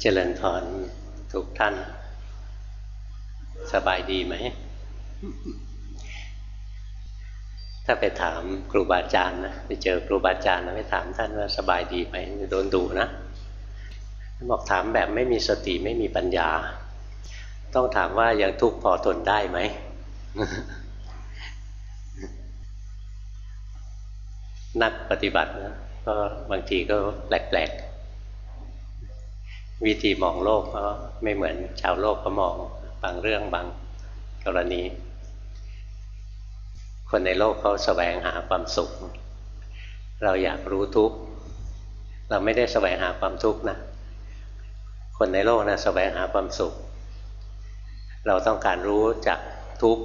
เจริญพรทุกท่าน สบายดีไหม ถ้าไปถามครูบาอาจารย์นะไปเจอครูบาอาจารย์นะไปถามท่านว่าสบายดีไหมโดนดูนะบอกถามแบบไม่มีสติไม่มีปัญญา ต้องถามว่ายังทุกข์พอทนได้ไหมนักปฏิบัตินะก็บางทีก็แปลกๆ วิธีมองโลกก็ไม่เหมือนชาวโลกเขามองบางเรื่องบางกรณี คนในโลกเขาแสวงหาความสุข เราอยากรู้ทุกข์เราไม่ได้แสวงหาความทุกข์นะ คนในโลกนะแสวงหาความสุข เราต้องการรู้จักทุกข์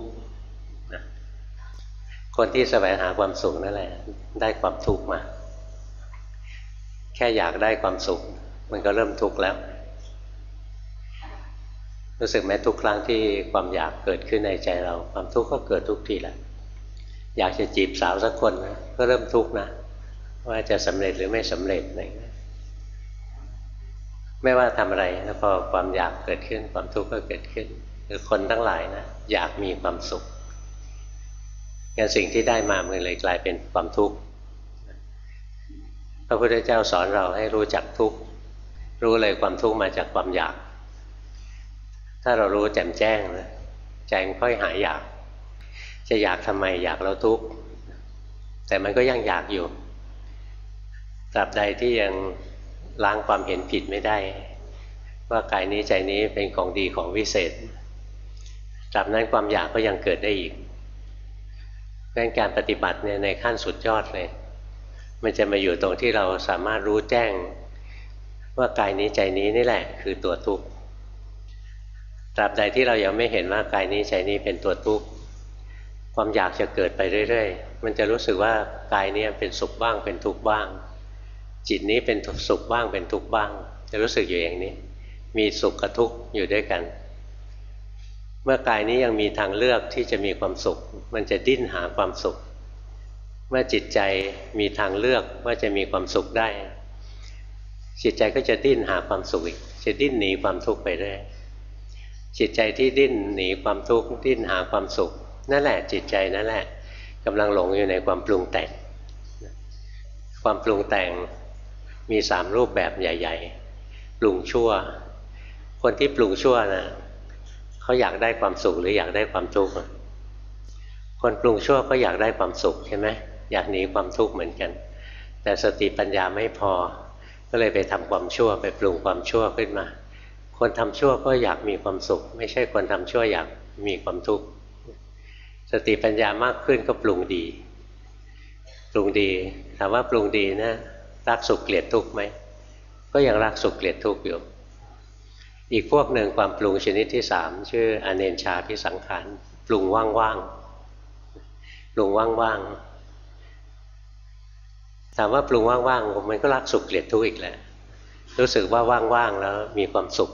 คนที่แสวงหาความสุขนั่นแหละ ได้ความทุกข์มา แค่อยากได้ความสุข มันก็เริ่มทุกข์แล้ว รู้สึกไหมทุกครั้งที่ความอยากเกิดขึ้นในใจเรา ความทุกข์ก็เกิดทุกทีแหละอยากจะจีบสาวสักคนนะก็เริ่มทุกข์นะ ว่าจะสำเร็จหรือไม่สำเร็จอะไรไม่ว่าทำอะไรนะพอความอยากเกิดขึ้น ความทุกข์ก็เกิดขึ้นคือคนทั้งหลายนะอยากมีความสุขงั้นสิ่งที่ได้มามันเลยกลายเป็นความทุกข์พระพุทธเจ้าสอนเราให้รู้จักทุกข์ รู้เลยความทุกข์มาจากความอยาก ถ้าเรารู้แจ่มแจ้งนะใจมันค่อยหายอยาก จะอยากทำไมอยากแล้วทุกข์แต่มันก็ยังอยากอยู่ตราบใดที่ยังล้างความเห็นผิดไม่ได้ ว่ากายนี้ใจนี้เป็นของดีของวิเศษตราบนั้นความอยากก็ยังเกิดได้อีกเพราะการปฏิบัติเนี่ยในขั้นสุดยอดเลย มันจะมาอยู่ตรงที่เราสามารถรู้แจ้ง ว่ากายนี้ใจนี้นี่แหละ คือตัวทุกข์ตราบใดที่เรายังไม่เห็นว่ากายนี้ใจนี้เป็นตัวทุกข์ความอยากจะเกิดไปเรื่อยๆ มันจะรู้สึกว่ากายนี้เป็นสุขบ้างเป็นทุกข์บ้าง จิตนี้เป็นสุขบ้างเป็นทุกข์บ้าง จะรู้สึกอยู่อย่างนี้ มีสุขกับทุกข์อยู่ด้วยกัน เมื่อกายนี้ยังมีทางเลือกที่จะมีความสุข มันจะดิ้นหาความสุข เมื่อจิตใจมีทางเลือกว่าจะมีความสุขได้ จิตใจก็จะดิ้นหาความสุขอีกจะดิ้นหนีความทุกข์ไปเรื่อยจิตใจที่ดิ้นหนีความทุกข์ดิ้นหาความสุข นั่นแหละจิตใจนั่นแหละกำลังหลงอยู่ในความปรุงแต่ง ความปรุงแต่งมีสามรูปแบบใหญ่ ๆ ปรุงชั่ว คนที่ปรุงชั่วนะเขาอยากได้ความสุขหรืออยากได้ความทุกข์คนปรุงชั่วก็อยากได้ความสุขใช่ไหมอยากหนีความทุกข์เหมือนกัน แต่สติปัญญาไม่พอ ก็เลยไปทำความชั่วไปปรุงความชั่วขึ้นมา คนทำชั่วก็อยากมีความสุข ไม่ใช่คนทำชั่วอยากมีความทุกข์สติปัญญามากขึ้นก็ปรุงดี ปรุงดีถามว่าปรุงดีนะรักสุขเกลียดทุกข์ไหมก็ยังรักสุขเกลียดทุกข์อยู่อีกพวกหนึ่งความปรุงชนิดที่สามชื่ออเนนชาพิสังขารปรุงว่างๆปรุงว่างๆ ถามว่าปรุงว่างๆมันก็รักสุขเกลียดทุกข์อีกแหละรู้สึกว่าว่างๆแล้วมีความสุข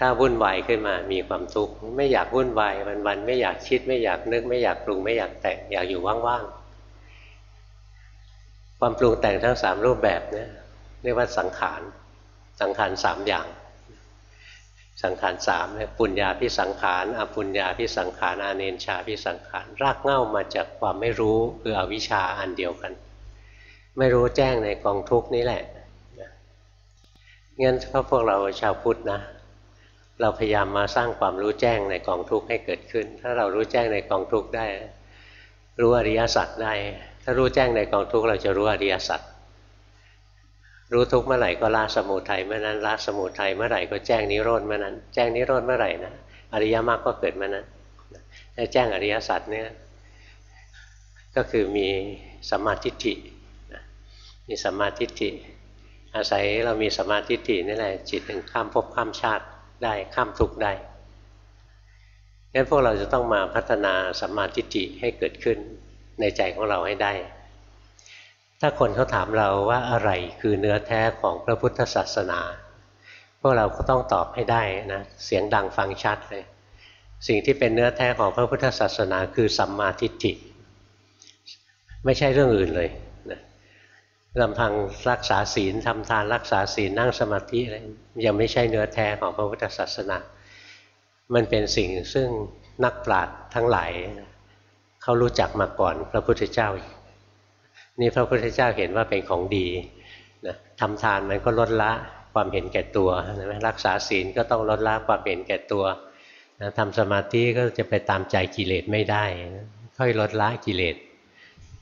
ถ้าวุ่นวายขึ้นมามีความทุกข์ไม่อยากวุ่นวายวันๆไม่อยากคิดไม่อยากนึก ไม่อยากปรุงไม่อยากแต่งอยากอยู่ว่างๆความปรุงแต่งทั้งสามรูปแบบเนี่ยเรียกว่าสังขารสังขารสามอย่าง สังขารสามเนี่ยปุญญาพิสังขารอปุญญาพิสังขารอาเนนชาพิสังขารรากเง่ามาจากความไม่รู้คืออวิชชาอันเดียวกัน ไม่รู้แจ้งในกองทุกนี้แหละงั้นพวกเราชาวพุทธนะ เราพยายามมาสร้างความรู้แจ้งในกองทุกข์ให้เกิดขึ้น ถ้าเรารู้แจ้งในกองทุกข์ได้ รู้อริยสัจได้ ถ้ารู้แจ้งในกองทุกข์เราจะรู้อริยสัจรู้ทุกเมื่อไหร่ก็ละสมุทัยเมื่อนั้นละสมุทัยเมื่อไหร่ก็แจ้งนิโรธเมื่อนั้น แจ้งนิโรธเมื่อไหร่นะอริยมรรคก็เกิดเมื่อนั้นถ้าแจ้งอริยสัจเนี่ยก็คือมีสัมมาทิฏฐิ มีสัมมาทิฏฐิอาศัยเรามีสัมมาทิฏฐินี่แหละจิตถึงข้ามภพข้ามชาติได้ข้ามทุกข์ได้งั้นพวกเราจะต้องมาพัฒนาสัมมาทิฏฐิให้เกิดขึ้นในใจของเราให้ได้ ถ้าคนเขาถามเราว่าอะไรคือเนื้อแท้ของพระพุทธศาสนา พวกเราก็ต้องตอบให้ได้นะเสียงดังฟังชัดเลย สิ่งที่เป็นเนื้อแท้ของพระพุทธศาสนาคือสัมมาทิฏฐิ ไม่ใช่เรื่องอื่นเลย ลำพังรักษาศีลทำทานรักษาศีลนั่งสมาธิอะไรยังไม่ใช่เนื้อแท้ของพระพุทธศาสนา มันเป็นสิ่งซึ่งนักปราชญ์ทั้งหลายเขารู้จักมาก่อนพระพุทธเจ้านี่พระพุทธเจ้าเห็นว่าเป็นของดีนะทำทานมันก็ลดละความเห็นแก่ตัวนะรักษาศีลก็ต้องลดละความเห็นแก่ตัวนะทำสมาธิก็จะไปตามใจกิเลสไม่ได้นะค่อยลดละกิเลส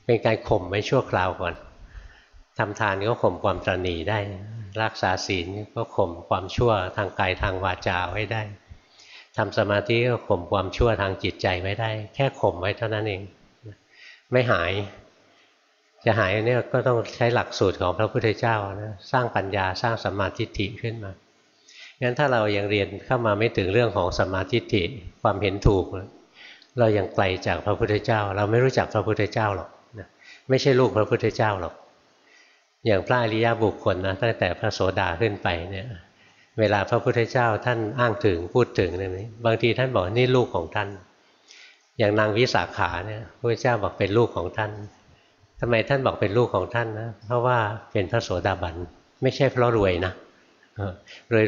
เป็นการข่มไว้ชั่วคราวก่อน ทำทานก็ข่มความตรณีได้ รักษาศีลก็ข่มความชั่วทางกายทางวาจาไว้ได้ทำสมาธิก็ข่มความชั่วทางจิตใจไว้ได้ แค่ข่มไว้เท่านั้นเอง ไม่หาย จะหายเนี่ยก็ต้องใช้หลักสูตรของพระพุทธเจ้านะสร้างปัญญาสร้างสมาธิิขึ้นมางั้นถ้าเรายังเรียนเข้ามาไม่ถึงเรื่องของสมาธิิความเห็นถูก เรายังไกลจากพระพุทธเจ้า เราไม่รู้จักพระพุทธเจ้าหรอกไม่ใช่ลูกพระพุทธเจ้าหรอก อย่างพระอริยบุคคลนะตั้งแต่พระโสดาขึ้นไปเนี่ยเวลาพระพุทธเจ้าท่านอ้างถึงพูดถึงเนี่ยบางทีท่านบอกนี่ลูกของท่าน อย่างนางวิสาขาเนี่ยพระพุทธเจ้าบอกเป็นลูกของท่านทำไมท่านบอกเป็นลูกของท่านนะเพราะว่าเป็นพระโสดาบันไม่ใช่เพราะรวยนะ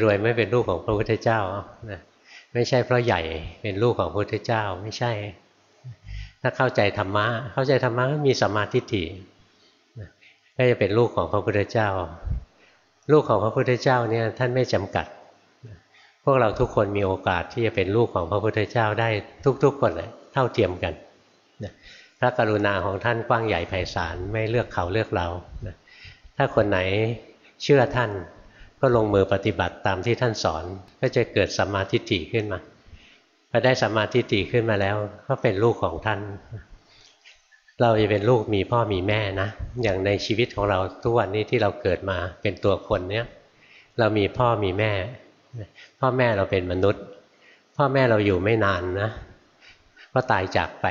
รวยๆไม่เป็นลูกของพระพุทธเจ้านะไม่ใช่เพราะใหญ่เป็นลูกของพระพุทธเจ้าไม่ใช่ ถ้าเข้าใจธรรมะเข้าใจธรรมะมีสมาธิ ก็จะเป็นลูกของพระพุทธเจ้า ลูกของพระพุทธเจ้าเนี่ยท่านไม่จำกัด พวกเราทุกคนมีโอกาสที่จะเป็นลูกของพระพุทธเจ้าได้ทุกๆคนเลยเท่าเทียมกันพระกรุณาของท่านกว้างใหญ่ไพศาลไม่เลือกเขาเลือกเราถ้าคนไหนเชื่อท่านก็ลงมือปฏิบัติตามที่ท่านสอน ก็จะเกิดสัมมาทิฏฐิขึ้นมาพอได้สัมมาทิฏฐิขึ้นมาแล้ว ก็เป็นลูกของท่าน เราจะเป็นลูกมีพ่อมีแม่นะ อย่างในชีวิตของเราทุกวันนี้ที่เราเกิดมาเป็นตัวคนเนี้ยเรามีพ่อมีแม่ พ่อแม่เราเป็นมนุษย์ พ่อแม่เราอยู่ไม่นานนะก็ตายจากไป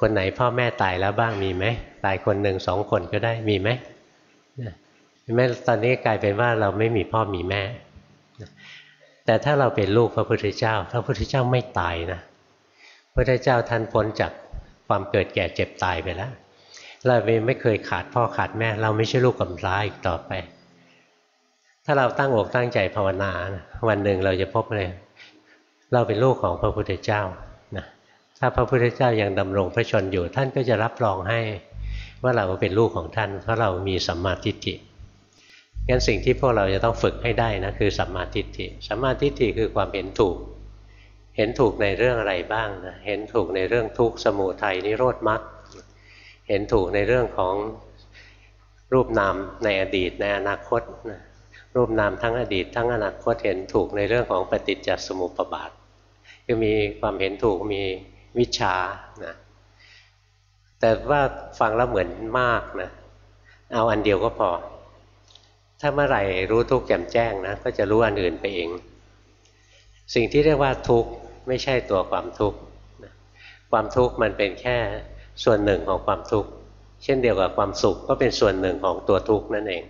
คนไหนพ่อแม่ตายแล้วบ้างมีไหมตายคนหนึ่งสองคนก็ได้มีไหมแม่ตอนนี้กลายเป็นว่าเราไม่มีพ่อมีแม่ แต่ถ้าเราเป็นลูกพระพุทธเจ้า พระพุทธเจ้าไม่ตายนะพระพุทธเจ้าท่านพ้นจาก ความเกิดแก่เจ็บตายไปแล้ว เราไม่เคยขาดพ่อขาดแม่ เราไม่ใช่ลูกกำพร้าอีกต่อไป ถ้าเราตั้งอกตั้งใจภาวนาวันหนึ่งเราจะพบเลย เราเป็นลูกของพระพุทธเจ้านะถ้าพระพุทธเจ้ายังดำรงพระชนอยู่ ท่านก็จะรับรองให้ว่าเราเป็นลูกของท่าน เพราะเรามีสัมมาทิฏฐิงั้นสิ่งที่พวกเราจะต้องฝึกให้ได้นะคือสัมมาทิฏฐิสัมมาทิฏฐิคือความเห็นถูก เห็นถูกในเรื่องอะไรบ้างนะเห็นถูกในเรื่องทุกข์สมุทัยนิโรธมรรคเห็นถูกในเรื่องของรูปนามในอดีตในอนาคตนะรูปนามทั้งอดีต ทั้งอนาคตเห็นถูกในเรื่องของปฏิจจสมุปบาทคือมีความเห็นถูกมีวิชานะแต่ว่าฟังแล้วเหมือนมากนะเอาอันเดียวก็พอ ถ้าเมื่อไหร่รู้ทุกข์แจ่มแจ้งนะก็จะรู้อันอื่นไปเอง สิ่งที่เรียกว่าทุกข์ ไม่ใช่ตัวความทุกข์ความทุกข์มันเป็นแค่ส่วนหนึ่งของความทุกข์เช่นเดียวกับความสุขก็เป็นส่วนหนึ่งของตัวทุกข์นั่นเอง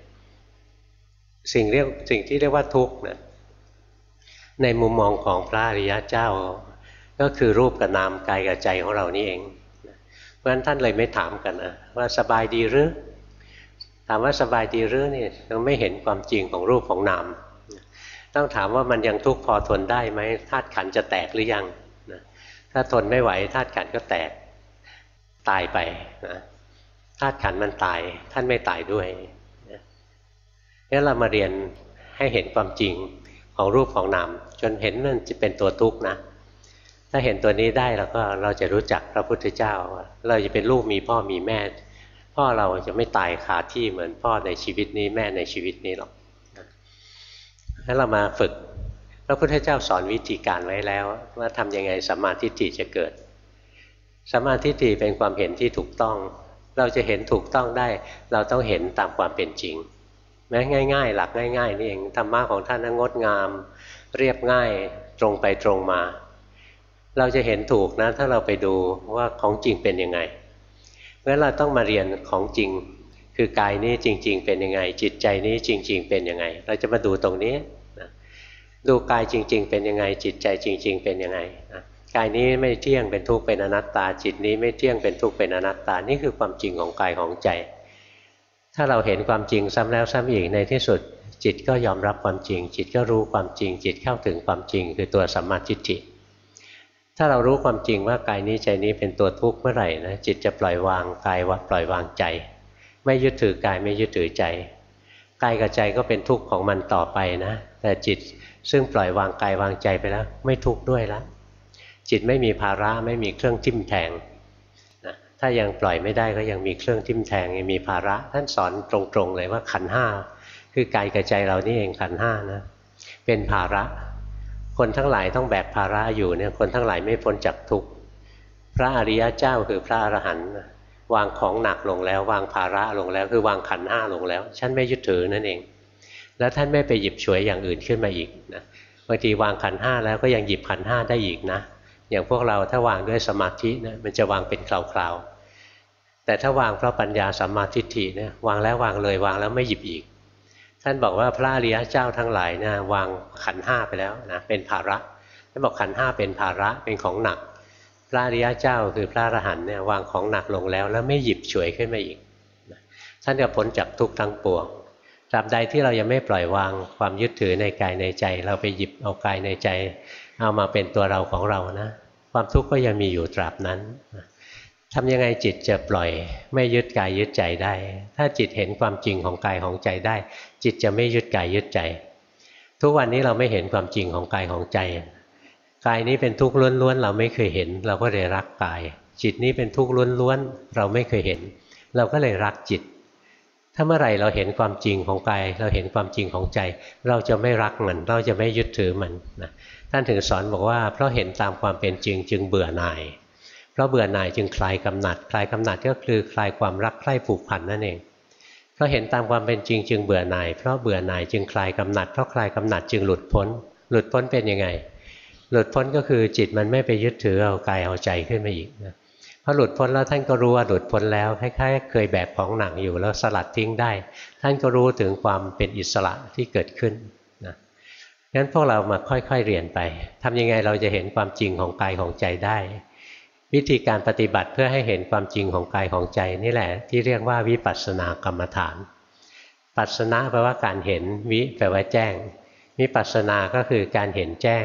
สิ่งเรียกสิ่งที่เรียกว่าทุกข์นะในมุมมองของพระอริยะเจ้า ก็คือรูปกับนามกายกับใจของเรานี่เองเพราะฉะนั้นท่านเลยไม่ถามกันนะว่าสบายดีหรือถามว่าสบายดีหรือนี่เราไม่เห็นความจริงของรูปของนาม ต้องถามว่ามันยังทุกข์พอทนได้ไหมธาตุขันจะแตกหรือยังนะถ้าทนไม่ไหวธาตุขันก็แตกตายไปนะธาตุขันมันตาย ท่านไม่ตายด้วยนี่เรามาเรียนให้เห็นความจริงของรูปของนามจนเห็นมันจะเป็นตัวทุกข์นะ ถ้าเห็นตัวนี้ได้แล้วก็เราจะรู้จักพระพุทธเจ้า เราจะเป็นลูกมีพ่อมีแม่ พ่อเราจะไม่ตายคาที่เหมือนพ่อในชีวิตนี้แม่ในชีวิตนี้หรอก ถ้าเรามาฝึกพระพุทธเจ้าสอนวิธีการไว้แล้ว ว่าทำยังไงสัมมาทิฏฐิจะเกิดสัมมาทิฏฐิเป็นความเห็นที่ถูกต้อง เราจะเห็นถูกต้องได้ เราต้องเห็นตามความเป็นจริงแม้ง่าย ๆ หลักง่าย ๆ นี่เองธรรมะของท่านงดงาม เรียบง่ายตรงไปตรงมา เราจะเห็นถูกนะ ถ้าเราไปดูว่าของจริงเป็นยังไงเพราะเราต้องมาเรียนของจริง คือกายนี้จริง ๆ เป็นยังไง จิตใจนี้จริง ๆ เป็นยังไง เราจะมาดูตรงนี้ ดูกายจริง ๆ เป็นยังไง จิตใจจริง ๆ เป็นยังไงกายนี้ไม่เที่ยงเป็นทุกข์เป็นอนัตตา จิตนี้ไม่เที่ยงเป็นทุกข์เป็นอนัตตา นี่คือความจริงของกายของใจ ถ้าเราเห็นความจริงซ้ำแล้วซ้ำอีกในที่สุด จิตก็ยอมรับความจริง จิตก็รู้ความจริง จิตเข้าถึงความจริง คือตัวสัมมาทิฏฐิถ้าเรารู้ความจริงว่ากายนี้ใจนี้เป็นตัวทุกข์เมื่อไหร่นะจิตจะปล่อยวางกายว่าปล่อยวางใจ ไม่ยึดถือกายไม่ยึดถือใจกายกับใจก็เป็นทุกข์ของมันต่อไปนะ แต่จิต ซึ่งปล่อยวางกายวางใจไปแล้ว ไม่ทุกข์ด้วยแล้วจิตไม่มีภาระไม่มีเครื่องทิ่มแทงนะถ้ายังปล่อยไม่ได้ก็ยังมีเครื่องทิ่มแทงยังมีภาระ ท่านสอนตรงๆเลยว่าขันห้าคือกายกับใจเรานี่เองขันห้านะเป็นภาระ คนทั้งหลายต้องแบกภาระอยู่เนี่ยคนทั้งหลายไม่พ้นจากทุกข์พระอริยเจ้าคือพระอรหันต์วางของหนักลงแล้ว วางภาระลงแล้ว คือวางขันห้าลงแล้ว ฉันไม่ยึดถือนั่นเอง แล้วท่านไม่ไปหยิบฉวยอย่างอื่นขึ้นมาอีกนะบางทีวางขันห้าแล้วก็ยังหยิบขันห้าได้อีกนะ อย่างพวกเราถ้าวางด้วยสมาธินะมันจะวางเป็นคราวๆแต่ถ้าวางเพราะปัญญาสัมมาทิฏฐิเนี่ยวางแล้ววางเลยวางแล้วไม่หยิบอีก ท่านบอกว่าพระอริยเจ้าทั้งหลายนะวางขันห้าไปแล้วนะเป็นภาระท่านบอกขันห้าเป็นภาระเป็นของหนัก พระอริยเจ้าคือพระอรหันต์เนี่ยวางของหนักลงแล้วแล้วไม่หยิบฉวยขึ้นมาอีกท่านจะพ้นจากทุกข์ทั้งปวง ราบใดที่เรายังไม่ปล่อยวางความยึดถือในกายในใจ เราไปหยิบเอากายในใจ เอามาเป็นตัวเราของเรานะ ความทุกข์ก็ยังมีอยู่ตราบนั้นทำยังไงจิตจะปล่อยไม่ยึดกายยึดใจได้ ถ้าจิตเห็นความจริงของกายของใจได้ จิตจะไม่ยึดกายยึดใจ ทุกวันนี้เราไม่เห็นความจริงของกายของใจ กายนี้เป็นทุกข์ล้วนๆเราไม่เคยเห็น เราก็เลยรักกาย จิตนี้เป็นทุกข์ล้วนๆเราไม่เคยเห็น เราก็เลยรักจิต ถ้าเมื่อไหร่เราเห็นความจริงของกายเราเห็นความจริงของใจ เราจะไม่รักมัน เราจะไม่ยึดถือมันนะท่านถึงสอนบอกว่าเพราะเห็นตามความเป็นจริงจึงเบื่อหน่าย เพราะเบื่อหน่ายจึงคลายกำหนัด คลายกำหนัดก็คือคลายความรักใคร่ผูกพันนั่นเองเพราะเห็นตามความเป็นจริงจึงเบื่อหน่าย เพราะเบื่อหน่ายจึงคลายกำหนัด เพราะคลายกำหนัดจึงหลุดพ้น หลุดพ้นเป็นยังไง หลุดพ้นก็คือจิตมันไม่ไปยึดถือเอากายเอาใจขึ้นมาอีกนะ พอหลุดพ้นแล้วท่านก็รู้ว่าหลุดพ้นแล้วคล้ายๆ เคยแบกของหนักอยู่แล้วสลัดทิ้งได้ ท่านก็รู้ถึงความเป็นอิสระที่เกิดขึ้นนะงั้นพวกเรามาค่อยๆเรียนไปทำยังไงเราจะเห็นความจริงของกายของใจได้ วิธีการปฏิบัติเพื่อให้เห็นความจริงของกายของใจนี่แหละ ที่เรียกว่าวิปัสสนากรรมฐาน ปัสสนาแปลว่าการเห็นวิแปลว่าแจ้งวิปัสสนาก็คือการเห็นแจ้ง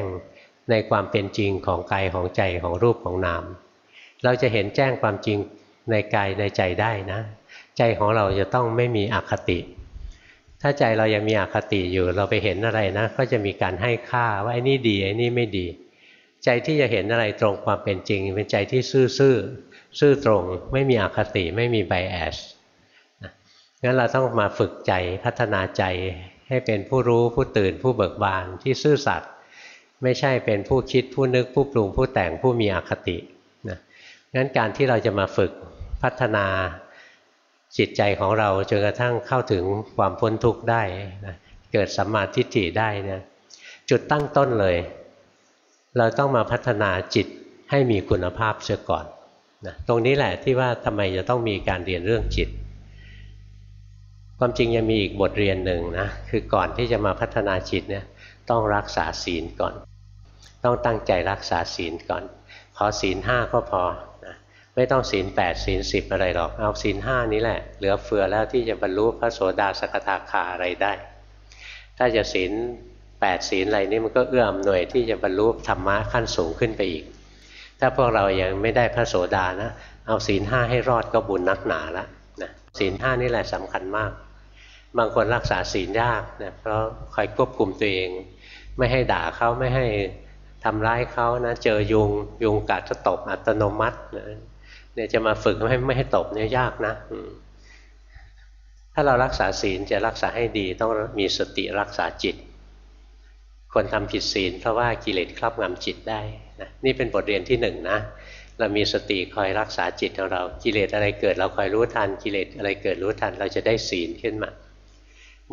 ในความเป็นจริงของกายของใจของรูปของนาม เราจะเห็นแจ้งความจริงในกายในใจได้นะ ใจของเราจะต้องไม่มีอคติ ถ้าใจเรายังมีอคติอยู่เราไปเห็นอะไรนะ ก็จะมีการให้ค่าว่าไอ้นี่ดีไอ้นี่ไม่ดี ใจที่จะเห็นอะไรตรงความเป็นจริง เป็นใจที่ซื่อซื่อซื่อตรงไม่มีอคติไม่มีไบแอสงั้นเราต้องมาฝึกใจพัฒนาใจให้เป็นผู้รู้ผู้ตื่นผู้เบิกบานที่ซื่อสัตย์ไม่ใช่เป็นผู้คิดผู้นึกผู้ปรุงผู้แต่งผู้มีอคติ งั้นการที่เราจะมาฝึกพัฒนาจิตใจของเราจนกระทั่งเข้าถึงความพ้นทุกข์ได้นะเกิดสัมมาทิฏฐิได้นี่ยจุดตั้งต้นเลย เราต้องมาพัฒนาจิตให้มีคุณภาพเสียก่อนนะตรงนี้แหละที่ว่าทำไมจะต้องมีการเรียนเรื่องจิต ความจริงยังมีอีกบทเรียนหนึ่งนะคือก่อนที่จะมาพัฒนาจิตเนี่ยต้องรักษาศีลก่อน ต้องตั้งใจรักษาศีลก่อน ขอศีลห้าก็พอ ไม่ต้องศีลแปดศีลสิบอะไรหรอก เอาศีลห้านี้แหละ เหลือเฟือแล้วที่จะบรรลุพระโสดาสกทาคาอะไรได้ ถ้าจะศีลแปดศีลอะไรนี่มันก็เอื้อมหน่วยที่จะบรรลุธรรมะขั้นสูงขึ้นไปอีก ถ้าพวกเรายังไม่ได้พระโสดานะ เอาศีลห้าให้รอดก็บุญนักหนาละนะศีลห้านี่แหละสำคัญมาก บางคนรักษาศีลยากนะเพราะคอยควบคุมตัวเอง ไม่ให้ด่าเขาไม่ให้ทำร้ายเขานะเจอยุงยุงกัดจะตบอัตโนมัตินะ เนี่ยจะมาฝึกไม่ไม่ให้ตบเนี่ยยากนะถ้าเรารักษาศีลจะรักษาให้ดีต้องมีสติรักษาจิต คนทำผิดศีลเพราะว่ากิเลสครอบงำจิตได้นะนี่เป็นบทเรียนที่หนึ่งนะเรามีสติคอยรักษาจิตของเรา กิเลสอะไรเกิด เราคอยรู้ทันกิเลสอะไรเกิดรู้ทัน เราจะได้ศีลขึ้นมา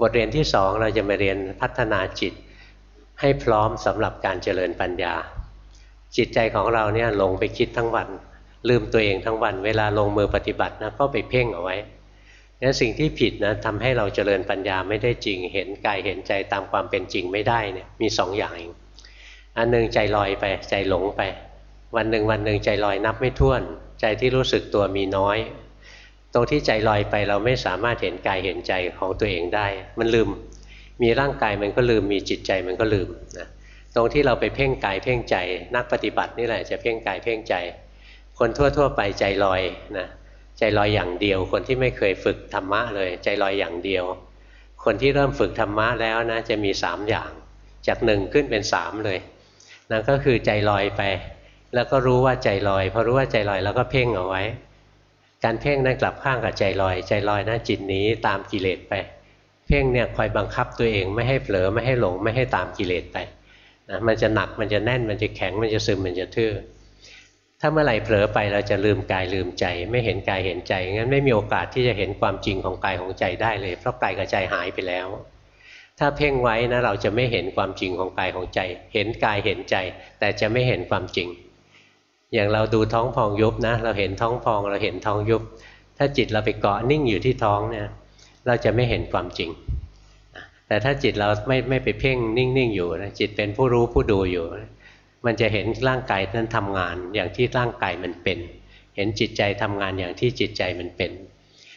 บทเรียนที่สองเราจะมาเรียนพัฒนาจิตให้พร้อมสำหรับการเจริญปัญญา จิตใจของเราเนี่ยหลงไปคิดทั้งวัน ลืมตัวเองทั้งวัน เวลาลงมือปฏิบัตินะก็ไปเพ่งเอาไว้นั้นสิ่งที่ผิดนะทำให้เราเจริญปัญญาไม่ได้จริง เห็นกายเห็นใจตามความเป็นจริงไม่ได้เนี่ยมีสองอย่างเองอันหนึ่งใจลอยไปใจหลงไป วันหนึ่งวันหนึ่งใจลอยนับไม่ถ้วน ใจที่รู้สึกตัวมีน้อย ตรงที่ใจลอยไปเราไม่สามารถเห็นกายเห็นใจของตัวเองได้ มันลืม มีร่างกายมันก็ลืมมีจิตใจมันก็ลืมนะตรงที่เราไปเพ่งกายเพ่งใจ นักปฏิบัตินี่แหละจะเพ่งกายเพ่งใจ คนทั่ว ๆ ไปใจลอยนะใจลอยอย่างเดียว คนที่ไม่เคยฝึกธรรมะเลย ใจลอยอย่างเดียว คนที่เริ่มฝึกธรรมะแล้วนะจะมีสามอย่าง จากหนึ่งขึ้นเป็นสามเลยนั่นก็คือใจลอยไป แล้วก็รู้ว่าใจลอยพอรู้ว่าใจลอยแล้วก็เพ่งเอาไว้ การเพ่งนั้นกลับข้างกับใจลอย ใจลอยนะจิตหนีตามกิเลสไป เพ่งเนี่ยคอยบังคับตัวเองไม่ให้เผลอไม่ให้หลงไม่ให้ตามกิเลสไปนะมันจะหนักมันจะแน่นมันจะแข็งมันจะซึมมันจะทื่อ ถ้าเมื่อไหร่เผลอไปเราจะลืมกายลืมใจ ไม่เห็นกายเห็นใจงั้นไม่มีโอกาสที่จะเห็นความจริงของกายของใจได้เลย เพราะกายกับใจหายไปแล้ว ถ้าเพ่งไว้นะเราจะไม่เห็นความจริงของกายของใจ เห็นกายเห็นใจ แต่จะไม่เห็นความจริง อย่างเราดูท้องพองยุบนะ เราเห็นท้องพองเราเห็นท้องยุบ ถ้าจิตเราไปเกาะนิ่งอยู่ที่ท้องเนี่ยเราจะไม่เห็นความจริง แต่ถ้าจิตเราไม่ไม่ไปเพ่งนิ่งๆอยู่นะจิตเป็นผู้รู้ผู้ดูอยู่ มันจะเห็นร่างกายนั้นทำงานอย่างที่ร่างกายมันเป็น เห็นจิตใจทำงานอย่างที่จิตใจมันเป็น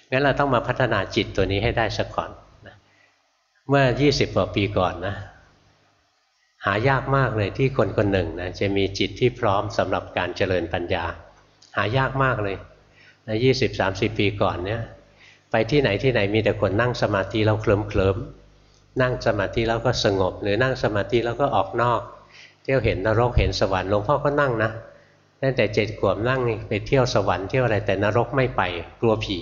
งั้นเราต้องมาพัฒนาจิตตัวนี้ให้ได้สักก่อนนะเมื่อ 20 กว่าปีก่อนนะ หายากมากเลยที่คนคนหนึ่งนะจะมีจิตที่พร้อมสำหรับการเจริญปัญญา หายากมากเลยนะยี่สิบสามสิบปีก่อนเนี่ยไปที่ไหนที่ไหนมีแต่คนนั่งสมาธิเราเคลิ้มเคลิ้มนั่งสมาธิแล้วก็สงบ หรือนั่งสมาธิแล้วก็ออกนอก เที่ยวเห็นนรกเห็นสวรรค์หลวงพ่อก็นั่งนะตั้งแต่เจ็ดขวบนั่งไปเที่ยวสวรรค์เที่ยวอะไรแต่นรกไม่ไปกลัวผี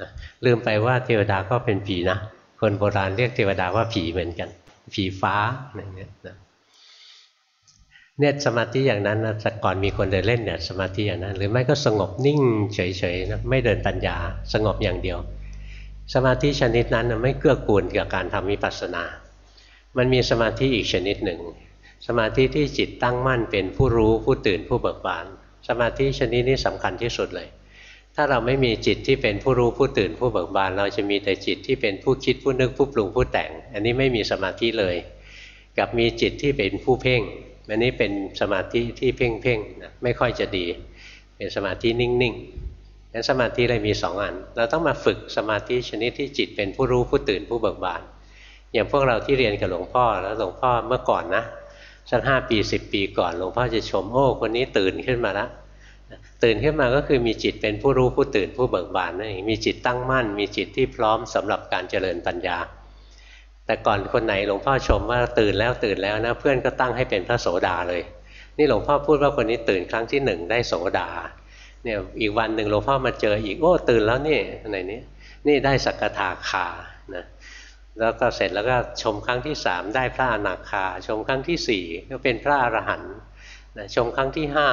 นะลืมไปว่าเทวดาก็เป็นผีนะคนโบราณเรียกเทวดาว่าผีเหมือนกัน ผีฟ้าอะไรเงี้ยนะเนี่ยสมาธิอย่างนั้นนะแต่ก่อนมีคนเดินเล่นเนี่ยสมาธิอย่างนั้น หรือไม่ก็สงบนิ่งเฉยๆนะไม่เดินปัญญาสงบอย่างเดียว สมาธิชนิดนั้นไม่เกื้อกูลกับการทำวิปัสสนา มันมีสมาธิอีกชนิดหนึ่ง สมาธิที่จิตตั้งมั่นเป็นผู้รู้ผู้ตื่นผู้เบิกบาน สมาธิชนิดนี้สำคัญที่สุดเลย ถ้าเราไม่มีจิตที่เป็นผู้รู้ผู้ตื่นผู้เบิกบาน เราจะมีแต่จิตที่เป็นผู้คิดผู้นึกผู้ปรุงผู้แต่ง อันนี้ไม่มีสมาธิเลย กับมีจิตที่เป็นผู้เพ่งอันนี้เป็นสมาธิที่เพ่งเพ่งนะไม่ค่อยจะดี เป็นสมาธินิ่งๆงั้นสมาธิเลยมีสองอัน เราต้องมาฝึกสมาธิชนิดที่จิตเป็นผู้รู้ผู้ตื่นผู้เบิกบาน อย่างพวกเราที่เรียนกับหลวงพ่อแล้วหลวงพ่อเมื่อก่อนนะ สักห้าปีสิบปีก่อนหลวงพ่อจะชมโอ้คนนี้ตื่นขึ้นมาล้วตื่นขึ้นมาก็คือมีจิตเป็นผู้รู้ผู้ตื่นผู้เบิกบานนั่นเองมีจิตตั้งมั่น มีจิตที่พร้อมสำหรับการเจริญปัญญา แต่ก่อนคนไหนหลวงพ่อชมว่าตื่นแล้วตื่นแล้วนะเพื่อนก็ตั้งให้เป็นพระโสดาเลย นี่หลวงพ่อพูดว่าคนนี้ตื่นครั้งที่หนึ่งได้โสดาเนี่ยอีกวันหนึ่งหลวงพ่อมาเจออีกโอ้ตื่นแล้วนี่อะไรนี้นี่ได้สักทาคานะ แล้วก็เสร็จแล้วก็ชมครั้งที่สามได้พระอนาคา ชมครั้งที่สี่ก็เป็นพระอรหันต์ชมครั้งที่ห้า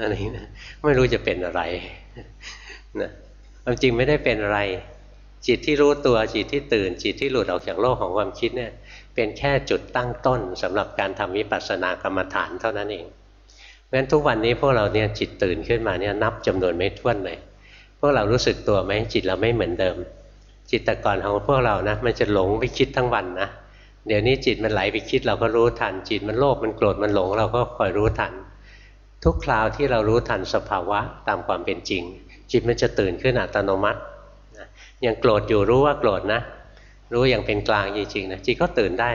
อะไรนะไม่รู้จะเป็นอะไรนะความจริงไม่ได้เป็นอะไร จิตที่รู้ตัวจิตที่ตื่น จิตที่หลุดออกจากโลกของความคิดเนี่ยเป็นแค่จุดตั้งต้นสำหรับการทำวิปัสสนากรรมฐานเท่านั้นเองเพราะฉะนั้นทุกวันนี้พวกเราเนี่ยจิตตื่นขึ้นมาเนี่ยนับจำนวนไม่ถ้วนเลยพวกเรารู้สึกตัวไหมจิตเราไม่เหมือนเดิม จิตแต่ก่อนของพวกเรานะมันจะหลงไปคิดทั้งวันนะเดี๋ยวนี้จิตมันไหลไปคิดเราก็รู้ทัน จิตมันโลภมันโกรธมันหลง เราก็คอยรู้ทัน ทุกคราวที่เรารู้ทันสภาวะตามความเป็นจริง จิตมันจะตื่นขึ้นอัตโนมัติยังโกรธอยู่รู้ว่าโกรธนะ รู้อย่างเป็นกลางจริงๆนะจิตก็ตื่นได้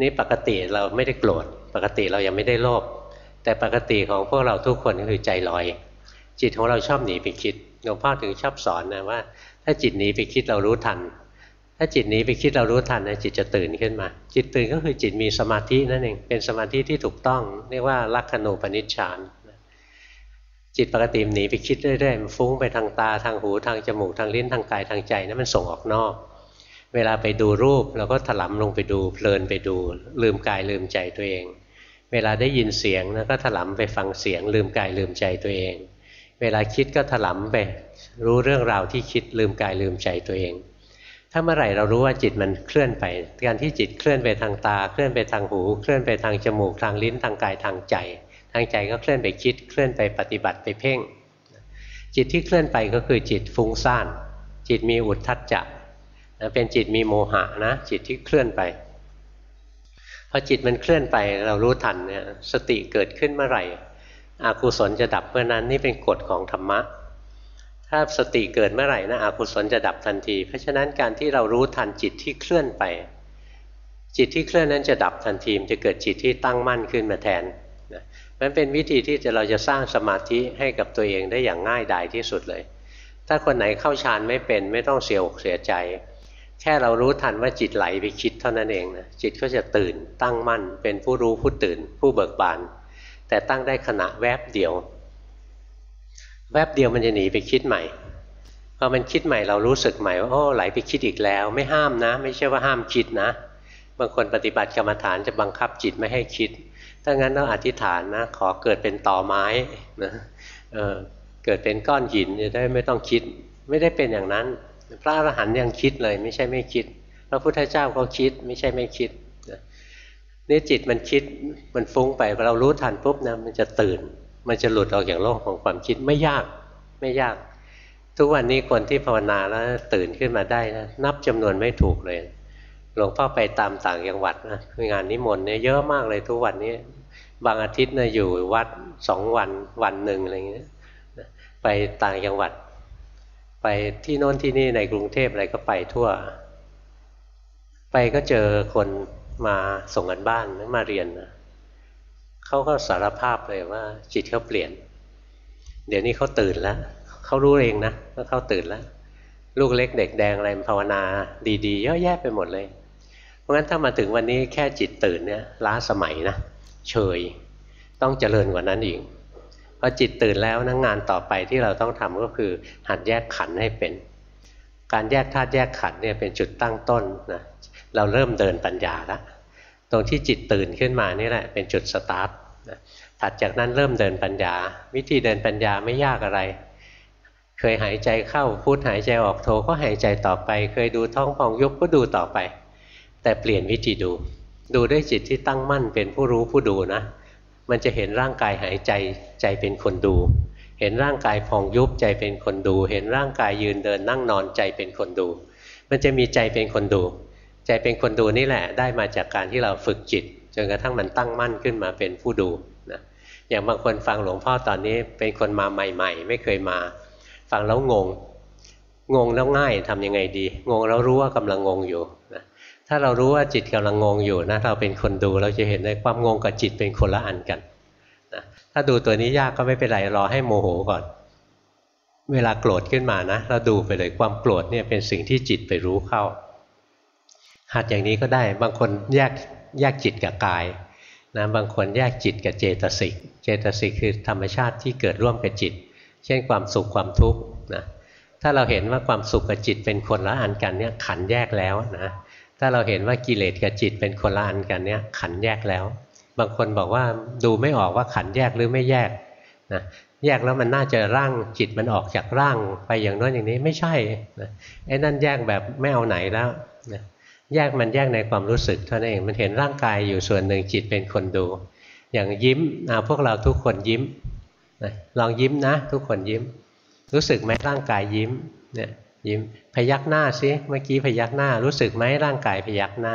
นี่ปกติเราไม่ได้โกรธปกติเรายังไม่ได้โลภแต่ปกติของพวกเราทุกคนก็คือใจลอย จิตของเราชอบหนีไปคิดหลวงพ่อถึงชอบสอนนะว่า ถ้าจิตหนีไปคิดเรารู้ทัน ถ้าจิตหนีไปคิดเรารู้ทันนะจิตจะตื่นขึ้นมา จิตตื่นก็คือจิตมีสมาธินั่นเอง เป็นสมาธิที่ถูกต้อง เรียกว่าลักขณูปนิชฌานจิตปกติหนีไปคิดเรื่อยๆมันฟุ้งไปทางตาทางหูทางจมูกทางลิ้นทางกายทางใจนะั้นมันส่งออกนอก เวลาไปดูรูปเราก็ถลำลงไปดูเพลินไปดู ลืมกายลืมใจตัวเอง เวลาได้ยินเสียงนะก็ถลำไปฟังเสียง ลืมกายลืมใจตัวเอง เวลาคิดก็ถลำไป รู้เรื่องราวที่คิดลืมกายลืมใจตัวเอง ถ้าเมื่อไหร่เรารู้ว่าจิตมันเคลื่อนไป การที่จิตเคลื่อนไปทางตา เคลื่อนไปทางหู เคลื่อนไปทางจมูก ทางลิ้น ทางกาย ทางใจ ทางใจก็เคลื่อนไปคิด เคลื่อนไปปฏิบัติไปเพ่ง จิตที่เคลื่อนไปก็คือจิตฟุ้งซ่าน จิตมีอุทธัจจะเป็นจิตมีโมหะนะ จิตที่เคลื่อนไปพอจิตมันเคลื่อนไปเรารู้ทันเนี่ยสติเกิดขึ้นเมื่อไหร่อากุศลจะดับเมื่อนั้นนี่เป็นกฎของธรรมะ ถ้าสติเกิดเมื่อไหร่นะอกุศลจะดับทันที เพราะฉะนั้นการที่เรารู้ทันจิตที่เคลื่อนไป จิตที่เคลื่อนนั้นจะดับทันทีจะเกิดจิตที่ตั้งมั่นขึ้นมาแทนนะมันเป็นวิธีที่จะเราจะสร้างสมาธิให้กับตัวเองได้อย่างง่ายดายที่สุดเลย ถ้าคนไหนเข้าฌานไม่เป็นไม่ต้องเสียอกเสียใจ แค่เรารู้ทันว่าจิตไหลไปคิดเท่านั้นเองนะจิตก็จะตื่นตั้งมั่น เป็นผู้รู้ผู้ตื่น ผู้เบิกบาน แต่ตั้งได้ขณะแวบเดียว แวบเดียวมันจะหนีไปคิดใหม่พอมันคิดใหม่เรารู้สึกใหม่ว่าโอ้ไหลไปคิดอีกแล้ว ไม่ห้ามนะ ไม่ใช่ว่าห้ามคิดนะ บางคนปฏิบัติกรรมฐานจะบังคับจิตไม่ให้คิด ถ้างั้นต้องอธิษฐานนะ ขอเกิดเป็นต่อไม้นะเเกิดเป็นก้อนหินจะได้ไม่ต้องคิด ไม่ได้เป็นอย่างนั้น พระอรหันต์ยังคิดเลย ไม่ใช่ไม่คิด พระพุทธเจ้าก็คิด ไม่ใช่ไม่คิดนี่จิตมันคิดมันฟุ้งไปเรารู้ทันปุ๊บนะมันจะตื่น มันจะหลุดออกจากโลกของความคิดไม่ยากไม่ยาก ทุกวันนี้คนที่ภาวนาแล้วตื่นขึ้นมาได้นะนับจำนวนไม่ถูกเลยหลวงพ่อไปตามต่างจังหวัดนะงานนิมนต์เนี่ยเยอะมากเลยทุกวันนี้ บางอาทิตย์นะอยู่วัดสองวันวันหนึ่งอะไรเงี้ยไปต่างจังหวัด ไปที่โน้นที่นี่ในกรุงเทพอะไรก็ไปทั่ว ไปก็เจอคนมาส่งกันบ้านมาเรียนนะ เขาก็สารภาพเลยว่า จิตเขาเปลี่ยน เดี๋ยวนี้เขาตื่นแล้วเขารู้เองนะว่าเขาตื่นแล้ว ลูกเล็กเด็กแดงอะไรภาวนาดีๆเยอะแยะไปหมดเลย เพราะงั้นถ้ามาถึงวันนี้แค่จิตตื่นเนี่ยล้าสมัยนะเฉยต้องเจริญกว่านั้นอีกพอจิตตื่นแล้วนะงานต่อไปที่เราต้องทำก็คือหัดแยกขันให้เป็น การแยกธาตุแยกขันเนี่ยเป็นจุดตั้งต้นนะเราเริ่มเดินปัญญาแล้ว ตรงที่จิตตื่นขึ้นมานี่แหละเป็นจุดสตาร์ทถัดจากนั้นเริ่มเดินปัญญา วิธีเดินปัญญาไม่ยากอะไร เคยหายใจเข้าพุทหายใจออกโทก็หายใจต่อไป เคยดูท้องพองยุบก็ดูต่อไป แต่เปลี่ยนวิธีดู ดูด้วยจิตที่ตั้งมั่นเป็นผู้รู้ผู้ดูนะ มันจะเห็นร่างกายหายใจใจเป็นคนดู เห็นร่างกายพองยุบใจเป็นคนดู เห็นร่างกายยืนเดินนั่งนอนใจเป็นคนดู มันจะมีใจเป็นคนดู ใจเป็นคนดูนี่แหละ ได้มาจากการที่เราฝึกจิต จนกระทั่งมันตั้งมั่นขึ้นมาเป็นผู้ดูนะอย่างบางคนฟังหลวงพ่อตอนนี้เป็นคนมาใหม่ ๆ ไม่เคยมา ฟังแล้วงง งงแล้วง่ายทํำยังไงดี งงแล้วรู้ว่ากำลังงงอยู่นะถ้าเรารู้ว่าจิตกำลังงงอยู่นะเราเป็นคนดูเราจะเห็นได้ความงงกับจิตเป็นคนละอันกันนะถ้าดูตัวนี้ยากก็ไม่เป็นไรรอให้โมโหก่อน เวลาโกรธขึ้นมานะ เราดูไปเลยความโกรธเนี่ยเป็นสิ่งที่จิตไปรู้เข้า หัดอย่างนี้ก็ได้ บางคนแยกแยกจิตกับกายนะบางคนแยกจิตกับเจตสิก เจตสิกคือธรรมชาติที่เกิดร่วมกับจิต เช่นความสุขความทุกข์นะถ้าเราเห็นว่าความสุขกับจิตเป็นคนละอันกันเนี่ยขันแยกแล้วนะถ้าเราเห็นว่ากิเลสกับจิตเป็นคนละอันกันเนี่ยขันแยกแล้ว บางคนบอกว่าดูไม่ออกว่าขันแยกหรือไม่แยกนะแยกแล้วมันน่าจะร่างจิตมันออกจากร่างไปอย่างน้นอย่างนี้ไม่ใช่นะไอ้นั่นแยกแบบไม่เอาไหนแล้วนะ แยกมันแยกในความรู้สึกเท่านั้นเองมันเห็นร่างกายอยู่ส่วนหนึ่งจิตเป็นคนดู อย่างยิ้มพวกเราทุกคนยิ้มนะลองยิ้มนะ ทุกคนยิ้ม รู้สึกไหมร่างกายยิ้มเนี่ยยิ้มพยักหน้าสิเมื่อกี้พยักหน้า รู้สึกไหมร่างกายพยักหน้า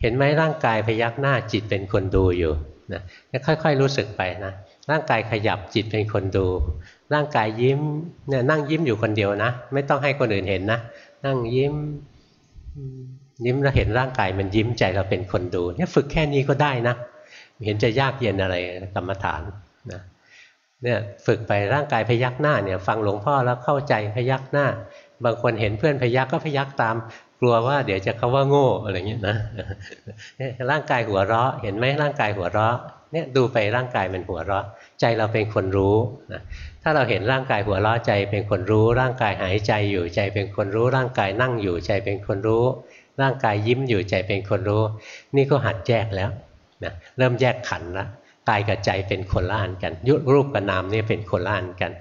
เห็นไหมร่างกายพยักหน้าจิตเป็นคนดูอยู่นะค่อยๆรู้สึกไปนะร่างกายขยับจิตเป็นคนดู ร่างกายยิ้มเนี่ยนั่งยิ้มอยู่คนเดียวนะ ไม่ต้องให้คนอื่นเห็นนะ นั่งยิ้ม ยิ้มแล้วเห็นร่างกายมันยิ้มใจเราเป็นคนดูเนี่ยฝึกแค่นี้ก็ได้นะเห็นจะยากเย็นอะไรกรรมฐานนะเนี่ยฝึกไปร่างกายพยักหน้าเนี่ยฟังหลวงพ่อแล้วเข้าใจพยักหน้า บางคนเห็นเพื่อนพยักก็พยักตาม กลัวว่าเดี๋ยวจะเขาว่าโง่อะไรเงี้ยนะร่างกายหัวเราะ เห็นไหมร่างกายหัวเราะเนี่ยดูไปร่างกายมันหัวเราะ ใจเราเป็นคนรู้นะถ้าเราเห็นร่างกายหัวเราะใจเป็นคนรู้ ร่างกายหายใจอยู่ใจเป็นคนรู้ ร่างกายนั่งอยู่ใจเป็นคนรู้ ร่างกายยิ้มอยู่ใจเป็นคนรู้ นี่ก็หัดแยกแล้วนะเริ่มแยกขันละกายกับใจเป็นคนละอันกันยุรูปกับนามนี่เป็นคนละอันกัน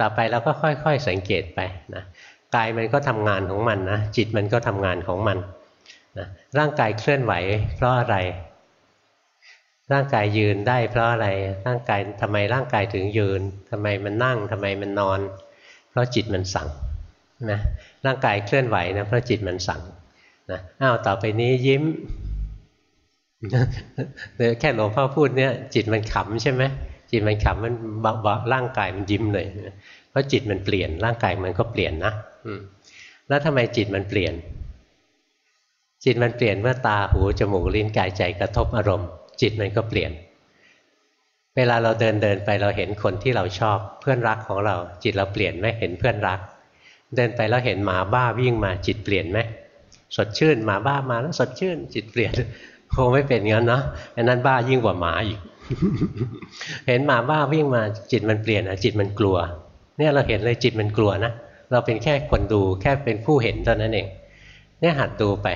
ต่อไปเราก็ค่อยๆสังเกตไปนะกายมันก็ทำงานของมันนะจิตมันก็ทำงานของมันนะร่างกายเคลื่อนไหว เพราะอะไร ร่างกายยืนได้ เพราะอะไรร่างกายทำไมร่างกายถึงยืนทำไมมันนั่งทำไมมันนอน เพราะจิตมันสั่งนะร่างกายเคลื่อนไหวนะเพราะจิตมันสั่ง นะอ้าวต่อไปนี้ยิ้มแค่หลวงพ่อพูดเนี่ยจิตมันขำใช่ไหมจิตมันขำมันบะบะร่างกายมันยิ้มเลยเพราะจิตมันเปลี่ยนร่างกายมันก็เปลี่ยนนะแล้วทำไมจิตมันเปลี่ยน จิตมันเปลี่ยนเมื่อตาหูจมูกลิ้นกายใจกระทบอารมณ์ จิตมันก็เปลี่ยน เวลาเราเดินเดินไปเราเห็นคนที่เราชอบ เพื่อนรักของเรา จิตเราเปลี่ยนไหมเห็นเพื่อนรัก เดินไปแล้วเห็นหมาบ้าวิ่งมาจิตเปลี่ยนไหม สดชื่นหมาบ้ามาแล้วสดชื่น จิตเปลี่ยนคงไม่เป็นงั้นเนาะอันนั้นบ้ายิ่งกว่าหมาอีก เห็นหมาบ้าวิ่งมาจิตมันเปลี่ยนอะจิตมันกลัว เนี่ยเราเห็นเลยจิตมันกลัวนะเราเป็นแค่คนดูแค่เป็นผู้เห็นเท่านั้นเอง เนี่ยหัดดูไป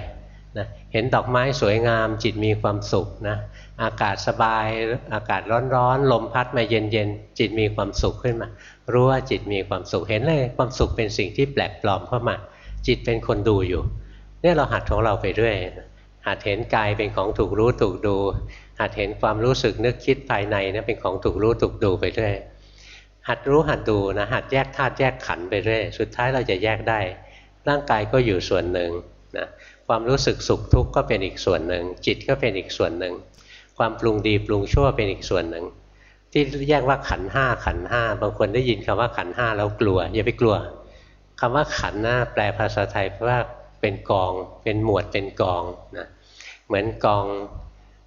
นะเห็นดอกไม้สวยงาม จิตมีความสุขนะอากาศสบายอากาศร้อนๆลมพัดมาเย็นๆจิตมีความสุขขึ้นมา รู้ว่าจิตมีความสุขเห็นเลยความสุขเป็นสิ่งที่แปลกปลอมเข้ามา จิตเป็นคนดูอยู่ เนี่ยเราหัดของเราไปเรื่อยหัดเห็นกายเป็นของถูกรู้ถูกดูหัดเห็นความรู้สึกนึกคิดภายในนะเป็นของถูกรู้ถูกดูไปเรื่อยหัดรู้หัดดูนะหัดแยกธาตุแยกขันไปเรื่อยสุดท้ายเราจะแยกได้ ร่างกายก็อยู่ส่วนหนึ่งนะความรู้สึกสุขทุกข์ก็เป็นอีกส่วนหนึ่ง จิตก็เป็นอีกส่วนหนึ่ง ความปรุงดีปรุงชั่วเป็นอีกส่วนหนึ่ง ที่แยกว่าขันห้าขันห้าบางคนได้ยินคำว่าขันห้าแล้วกลัว อย่าไปกลัวคำว่าขันหน้าแปลภาษาไทยเพราะว่า เป็นกอง เป็นหมวดเป็นกองนะเหมือนกอง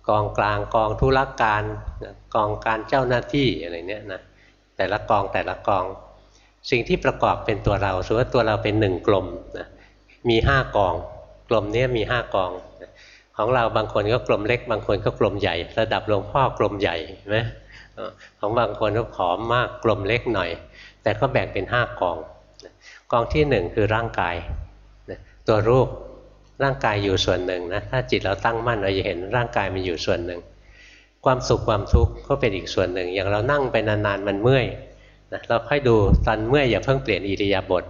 กองกลางกองธุรการกองการเจ้าหน้าที่อะไรเนี้ยนะแต่ละกองแต่ละกอง สิ่งที่ประกอบเป็นตัวเราสมมติว่าตัวเราเป็นหนึ่งกลมนะมีห้ากอง กลมเนี้ยมีห้ากองของเราบางคนก็กลมเล็ก บางคนก็กลมใหญ่ ระดับหลวงพ่อกลมใหญ่ไหมของบางคนก็ผอมมากกลมเล็กหน่อย แต่ก็แบ่งเป็นห้ากอง กองที่หนึ่งคือร่างกาย ตัวรูปร่างกายอยู่ส่วนหนึ่งนะถ้าจิตเราตั้งมั่นเราจะเห็นร่างกายมันอยู่ส่วนหนึ่ง ความสุขความทุกข์ก็เป็นอีกส่วนหนึ่ง อย่างเรานั่งไปนานๆมันเมื่อยนะเราค่อยดูตอนเมื่อยอย่าเพิ่งเปลี่ยนอิริยาบถ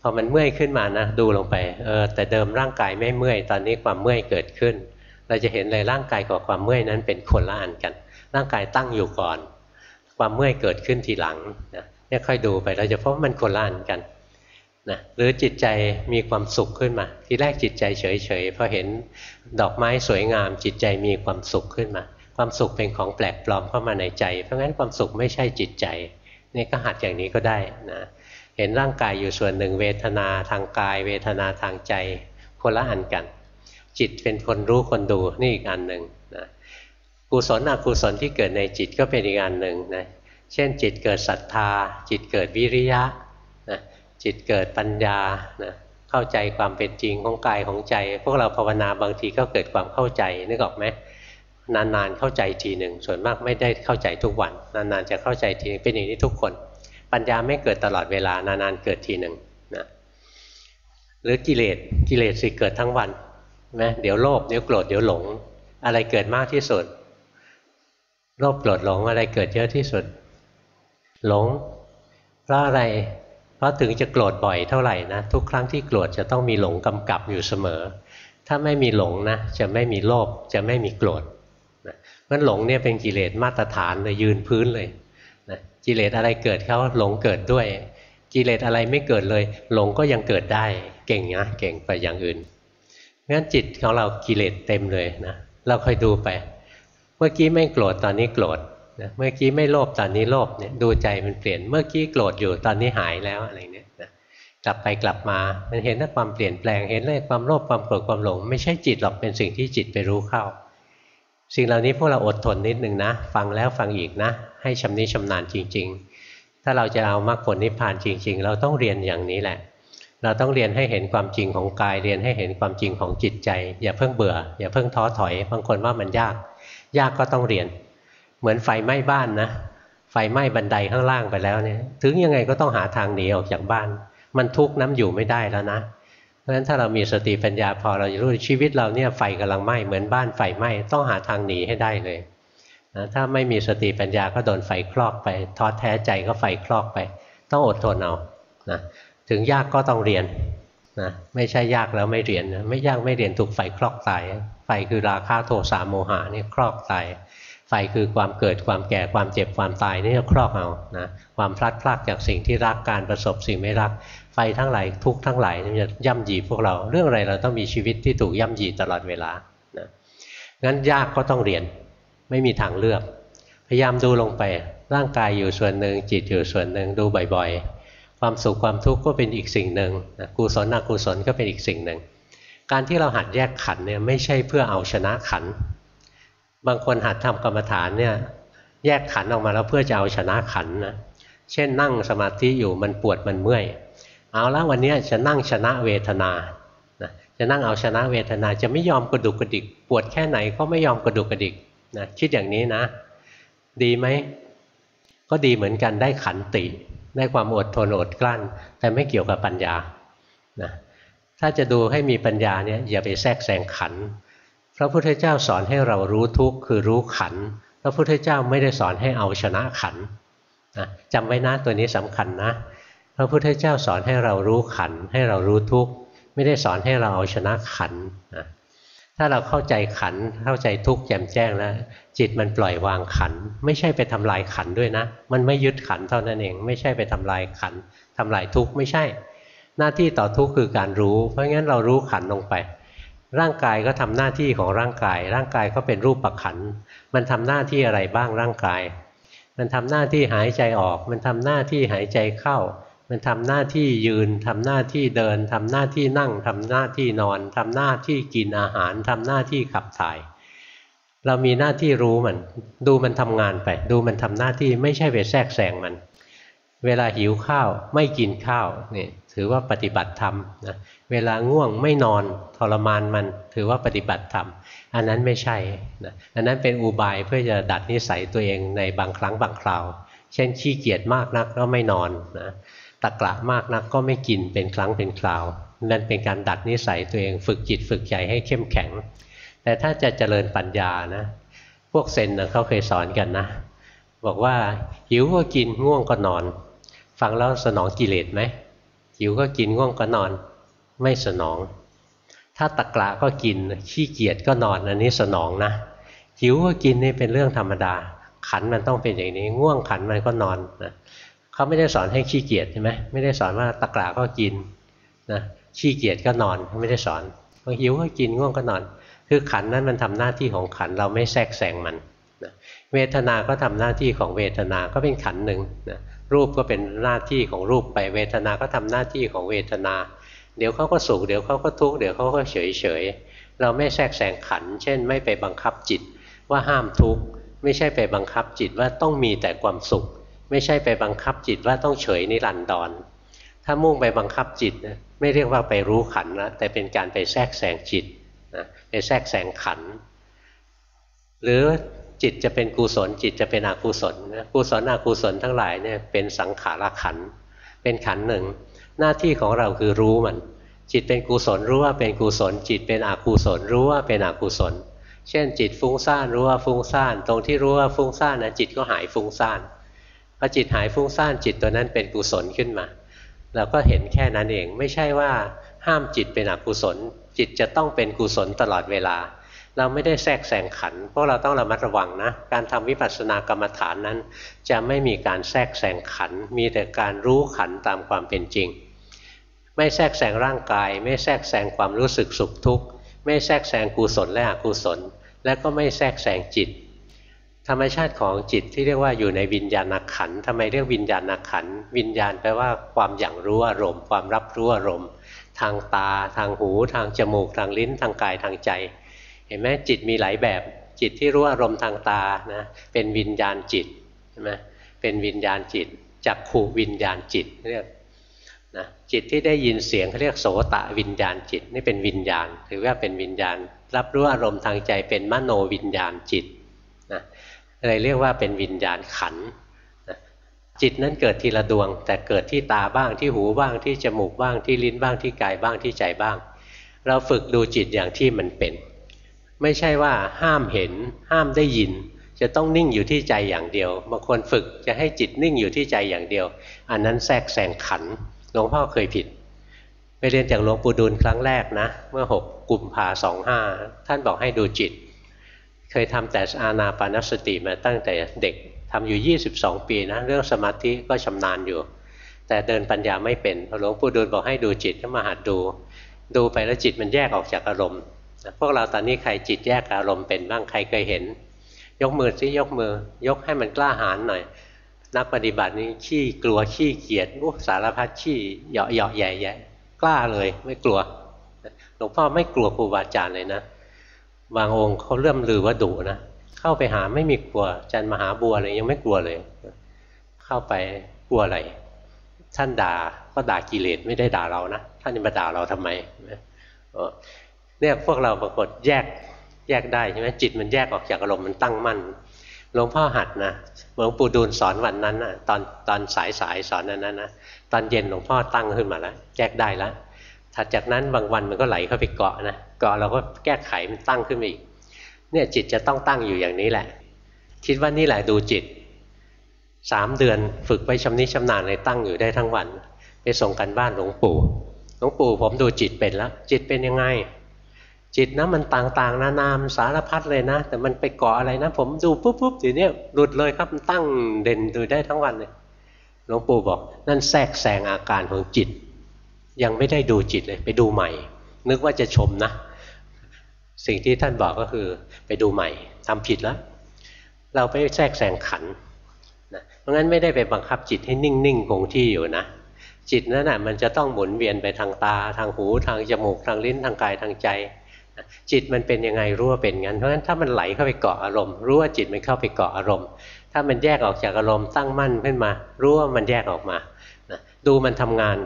พอมันเมื่อยขึ้นมานะดูลงไปเออแต่เดิมร่างกายไม่เมื่อย ตอนนี้ความเมื่อยเกิดขึ้น เราจะเห็นเลยร่างกายกับความเมื่อยนั้นเป็นคนละอันกัน ร่างกายตั้งอยู่ก่อน ความเมื่อยเกิดขึ้นทีหลังนะเนี่ยค่อยดูไปเราจะพบว่ามันคนละอันกัน นะหรือจิตใจมีความสุขขึ้นมา ที่แรกจิตใจเฉยๆพอเห็นดอกไม้สวยงาม จิตใจมีความสุขขึ้นมา ความสุขเป็นของแปลกปลอมเข้ามาในใจ เพราะงั้นความสุขไม่ใช่จิตใจนี่ก็หัดอย่างนี้ก็ได้นะเห็นร่างกายอยู่ส่วนหนึ่ง เวทนาทางกาย เวทนาทางใจคนละอันกัน จิตเป็นคนรู้คนดูนี่อีกอันหนึ่งนะกุศลอกุศลที่เกิดในจิตก็เป็นอีกอันหนึ่งนะเช่นจิตเกิดศรัทธา จิตเกิดวิริยะ จิตเกิดปัญญานะเข้าใจความเป็นจริงของกายของใจ พวกเราภาวนาบางทีก็เกิดความเข้าใจนึกออกไหมนานๆเข้าใจทีหนึ่งส่วนมากไม่ได้เข้าใจทุกวัน นานๆจะเข้าใจทีนึงเป็นอย่างนี้ทุกคน ปัญญาไม่เกิดตลอดเวลานานๆเกิดทีหนึ่งนะหรือกิเลสกิเลสสิเกิดทั้งวันไหมเดี๋ยวโลภเดี๋ยวโกรธเดี๋ยวหลง อะไรเกิดมากที่สุดโลภโกรธหลงอะไรเกิดเยอะที่สุด หลงเพราะอะไร ราะถึงจะโกรธบ่อยเท่าไหร่นะทุกครั้งที่โกรธจะต้องมีหลงกำกับอยู่เสมอ ถ้าไม่มีหลงนะจะไม่มีโลภจะไม่มีโกรธนะเพราะหลงเนี่ยเป็นกิเลสมาตรฐานเลยยืนพื้นเลยนะกิเลสอะไรเกิดเขาหลงเกิดด้วย กิเลสอะไรไม่เกิดเลย หลงก็ยังเกิดได้เก่งนะเก่งไปอย่างอื่นงั้นจิตของเรากิเลสเต็มเลยนะเราคอยดูไป เมื่อกี้ไม่โกรธตอนนี้โกรธ นะเมื่อกี้ไม่โลภตอนนี้โลภเนี่ยดูใจมันเปลี่ยนเมื่อกี้โกรธอยู่ตอนนี้หายแล้วอะไรเนี่ยนะกลับไปกลับมามันเห็นว่าความเปลี่ยนแปลงเห็นเลยความโลภความโกรธความหลง ไม่ใช่จิตหรอกเป็นสิ่งที่จิตไปรู้เข้า สิ่งเหล่านี้พวกเราอดทนนิดนึงนะ ฟังแล้วฟังอีกนะ ให้ชำนิชำนาญจริง ๆ ถ้าเราจะเอามรรคผลนิพพานจริง ๆ เราต้องเรียนอย่างนี้แหละ เราต้องเรียนให้เห็นความจริงของกายเรียนให้เห็นความจริงของจิตใจ อย่าเพิ่งเบื่อ อย่าเพิ่งท้อถอยบางคนว่ามันยาก ยากก็ต้องเรียน เหมือนไฟไหม้บ้านนะไฟไหม้บันไดข้างล่างไปแล้วเนี่ย ถึงยังไงก็ต้องหาทางหนีออกจากบ้าน มันทุกข์น้ำอยู่ไม่ได้แล้วนะเพราะฉะนั้นถ้าเรามีสติปัญญาพอเราจะรู้ชีวิตเราเนี่ยไฟกำลังไหม้เหมือนบ้านไฟไหม้ต้องหาทางหนีให้ได้เลยนะถ้าไม่มีสติปัญญาก็โดนไฟคลอกไปท้อแท้ใจก็ไฟคลอกไป ต้องอดทนเอานะถึงยากก็ต้องเรียนนะไม่ใช่ยากแล้วไม่เรียนนะไม่ยากไม่เรียนถูกไฟคลอกตายไฟคือราคะโทสะโมหะนี่คลอกตาย ไฟคือความเกิดความแก่ความเจ็บความตายนี่จะครอบเอานะความพลัดพรากจากสิ่งที่รักการประสบสิ่งไม่รักไฟทั้งหลายทุกทั้งหลายนี่จะย่ำยีพวกเรา เรื่องอะไรเราต้องมีชีวิตที่ถูกย่ำยีตลอดเวลานะงั้นยากก็ต้องเรียนไม่มีทางเลือก พยายามดูลงไปร่างกายอยู่ส่วนหนึ่งจิตอยู่ส่วนหนึ่งดูบ่อยๆ ความสุขความทุกข์ก็เป็นอีกสิ่งหนึ่งกุศลอกุศลก็เป็นอีกสิ่งหนึ่ง การที่เราหัดแยกขันเนี่ยไม่ใช่เพื่อเอาชนะขัน บางคนหัดทำกรรมฐานเนี่ยแยกขันออกมาแล้วเพื่อจะเอาชนะขันนะเช่นนั่งสมาธิอยู่มันปวดมันเมื่อยเอาละวันนี้จะนั่งชนะเวทนาจะนั่งเอาชนะเวทนาจะไม่ยอมกระดุกกระดิก ปวดแค่ไหนก็ไม่ยอมกระดุกกระดิกนะคิดอย่างนี้นะ ดีไหมก็ดีเหมือนกันได้ขันติได้ความอดทนอดกลั้น แต่ไม่เกี่ยวกับปัญญานะถ้าจะดูให้มีปัญญาเนี่ยอย่าไปแทรกแซงขัน พระพุทธเจ้าสอนให้เรารู้ทุกข์คือรู้ขัน พระพุทธเจ้าไม่ได้สอนให้เอาชนะขันนะจำไว้นะตัวนี้สำคัญนะ พระพุทธเจ้าสอนให้เรารู้ขัน ให้เรารู้ทุกข์ไม่ได้สอนให้เราเอาชนะขันนะถ้าเราเข้าใจขันเข้าใจทุกข์แจ่มแจ้งแล้ว จิตมันปล่อยวางขัน ไม่ใช่ไปทำลายขันด้วยนะ มันไม่ยึดขันเท่านั้นเอง ไม่ใช่ไปทำลายขันทำลายทุกข์ไม่ใช่ หน้าที่ต่อทุกข์คือการรู้ เพราะงั้นเรารู้ขันลงไป ร่างกายก็ทำหน้าที่ของร่างกาย ร่างกายก็เป็นรูปประขัน มันทำหน้าที่อะไรบ้างร่างกาย มันทำหน้าที่หายใจออก มันทำหน้าที่หายใจเข้า มันทำหน้าที่ยืนทำหน้าที่เดินทำหน้าที่นั่งทำหน้าที่นอนทำหน้าที่กินอาหารทำหน้าที่ขับถ่าย เรามีหน้าที่รู้มัน ดูมันทำงานไป ดูมันทำหน้าที่ไม่ใช่ไปแทรกแซงมัน เวลาหิวข้าวไม่กินข้าวนี่ ถือว่าปฏิบัติธรรมนะเวลาง่วงไม่นอนทรมานมันถือว่าปฏิบัติธรรม อันนั้นไม่ใช่นะอันนั้นเป็นอุบายเพื่อจะดัดนิสัยตัวเองในบางครั้งบางคราว เช่นขี้เกียจมากนักก็ไม่นอนนะตะกละมากนักก็ไม่กินเป็นครั้งเป็นคราวนั่นเป็นการดัดนิสัยตัวเองฝึกจิตฝึกใจให้เข้มแข็ง แต่ถ้าจะเจริญปัญญานะพวกเซนนะเขาเคยสอนกันนะ บอกว่าหิวก็กินง่วงก็นอน ฟังแล้วสนองกิเลสไหม หิวก็กินง่วงก็นอน ไม่สนอง ถ้าตะกละก็กินขี้เกียจก็นอนอันนี้สนองนะหิวก็กินนี่เป็นเรื่องธรรมดา ขันมันต้องเป็นอย่างนี้ ง่วงขันมันก็นอนนะเขาไม่ได้สอนให้ขี้เกียจใช่ไหมไม่ได้สอนว่าตะกร้าก็กินนะขี้เกียจก็นอนไม่ได้สอนพอหิวก็กินง่วงก็นอน คือขันนั้นมันทำหน้าที่ของขันเราไม่แทรกแซงมันนะเวทนา ก็ทำหน้าที่ของเวทนา ก็เป็นขันหนึ่งนะ รูปก็เป็นหน้าที่ของรูปไปเวทนาก็ทำหน้าที่ของเวทนา เดี๋ยวเขาก็สุขเดี๋ยวเขาก็ทุกข์เดี๋ยวเขาก็เฉยเฉยเราไม่แทรกแซงขัน เช่น ไม่ไปบังคับจิตว่าห้ามทุกข์ไม่ใช่ไปบังคับจิตว่าต้องมีแต่ความสุข ไม่ใช่ไปบังคับจิตว่าต้องเฉยนิรันดรถ้ามุ่งไปบังคับจิตนะไม่เรียกว่าไปรู้ขันนะแต่เป็นการไปแทรกแซงจิตนะไปแทรกแซงขัน หรือ จิตจะเป็นกุศล จิตจะเป็นอกุศลนะกุศลอกุศลทั้งหลายเนี่ยเป็นสังขารขันเป็นขันหนึ่ง หน้าที่ของเราคือรู้มัน จิตเป็นกุศลรู้ว่าเป็นกุศล จิตเป็นอกุศลรู้ว่าเป็นอกุศล เช่น จิตฟุ้งซ่านรู้ว่าฟุ้งซ่าน ตรงที่รู้ว่าฟุ้งซ่านนะจิตก็หายฟุ้งซ่านพอจิตหายฟุ้งซ่านจิตตัวนั้นเป็นกุศลขึ้นมาเราก็เห็นแค่นั้นเองไม่ใช่ว่าห้ามจิตเป็นอกุศล จิตจะต้องเป็นกุศลตลอดเวลา เราไม่ได้แทรกแซงขันเพราะเราต้องระมัดระวังนะ การทำวิปัสสนากรรมฐานนั้น จะไม่มีการแทรกแซงขัน มีแต่การรู้ขันตามความเป็นจริง ไม่แทรกแซงร่างกาย ไม่แทรกแซงความรู้สึกสุขทุกข์ไม่แทรกแซงกุศลและอกุศล และก็ไม่แทรกแซงจิต ธรรมชาติของจิตที่เรียกว่าอยู่ในวิญญาณขันทำไมเรียกวิญญาณขันวิญญาณแปลว่าความอย่างรู้อารมณ์ ความรับรู้อารมณ์ ทางตา ทางหู ทางจมูก ทางลิ้น ทางกาย ทางใจ เห็นไหมจิตมีหลายแบบ จิตที่รู้อารมณ์ทางตานะเป็นวิญญาณจิตใช่ไหมเป็นวิญญาณจิตจักขูวิญญาณจิตเรียกนะจิตที่ได้ยินเสียงเขาเรียกโสตะวิญญาณจิตนี่เป็นวิญญาณ ถือว่าเป็นวิญญาณ รับรู้อารมณ์ทางใจเป็นมโนวิญญาณจิตนะเลยเรียกว่าเป็นวิญญาณขันจิตนั้นเกิดทีละดวง แต่เกิดที่ตาบ้างที่หูบ้างที่จมูกบ้างที่ลิ้นบ้างที่กายบ้างที่ใจบ้าง เราฝึกดูจิตอย่างที่มันเป็น ไม่ใช่ว่าห้ามเห็น ห้ามได้ยิน จะต้องนิ่งอยู่ที่ใจอย่างเดียวบางคนฝึกจะให้จิตนิ่งอยู่ที่ใจอย่างเดียว อันนั้นแทรกแซงขันหลวงพ่อเคยผิดไปเรียนจากหลวงปู่ดูลครั้งแรกนะ เมื่อหกกุมภาสองห้าท่านบอกให้ดูจิต เคยทำแต่อานาปานสติมาตั้งแต่เด็กทำอยู่ 22 ปีนะเรื่องสมาธิก็ชำนาญอยู่ แต่เดินปัญญาไม่เป็นหลวงปู่ดูลบอกให้ดูจิตก็มาหัดดู ดูไปแล้วจิตมันแยกออกจากอารมณ์ พวกเราตอนนี้ใครจิตแยกอารมณ์เป็นบ้างใครเคยเห็น ยกมือซิยกมือ ยกให้มันกล้าหาญหน่อย นักปฏิบัตินี่ขี้กลัวขี้เกียจสารพัดขี้เหยาะเหยาะแย่แย่กล้าเลยไม่กลัวหลวงพ่อไม่กลัวครูบาอาจารย์เลยนะบางองค์เขาเริ่มลือว่าดุนะเข้าไปหาไม่มีกลัวจันมหาบัวเลยยังไม่กลัวเลย เข้าไปกลัวอะไรท่านด่าก็ด่ากิเลสไม่ได้ด่าเรานะท่านจะมาด่าเราทำไม เนี่ยพวกเราปรากฏแยกแยกได้ใช่ไหมจิตมันแยกออกจากอารมณ์มันตั้งมั่นหลวงพ่อหัดนะหลวงปู่ดูลสอนวันนั้นนะตอนตอนสายสายสอนนั้นนะตอนเย็นหลวงพ่อตั้งขึ้นมาแล้วแยกได้แล้วถัดจากนั้นบางวันมันก็ไหลเข้าไปเกาะนะเกาะเราก็แก้ไขมันตั้งขึ้นมาอีกเนี่ยจิตจะต้องตั้งอยู่อย่างนี้แหละ คิดว่านี่แหละดูจิตสามเดือนฝึกไว้ชำนิชำนาญเลยตั้งอยู่ได้ทั้งวัน ไปส่งกันบ้านหลวงปู่หลวงปู่ผมดูจิตเป็นแล้ว จิตเป็นยังไง จิตนะมันต่างๆ นานามสารพัดเลยนะ แต่มันไปเกาะอะไรนะ ผมดูปุ๊บปุ๊บทีนี้หลุดเลยครับมันตั้งเด่นดูได้ทั้งวันเลยหลวงปู่บอก นั่นแทรกแซงอาการของจิต ยังไม่ได้ดูจิตเลยไปดูใหม่ นึกว่าจะชมนะ สิ่งที่ท่านบอกก็คือไปดูใหม่ทำผิดแล้ว เราไปแทรกแซงขันนะเพราะงั้นไม่ได้ไปบังคับจิตให้นิ่งๆคงที่อยู่นะจิตนั้นน่ะมันจะต้องหมุนเวียนไปทางตา ทางหู ทางจมูก ทางลิ้น ทางกาย ทางใจ จิตมันเป็นยังไงรู้ว่าเป็นงั้น เพราะฉะนั้นถ้ามันไหลเข้าไปเกาะอารมณ์ รู้ว่าจิตมันเข้าไปเกาะอารมณ์ ถ้ามันแยกออกจากอารมณ์ตั้งมั่นขึ้นมา รู้ว่ามันแยกออกมาดูมันทำงาน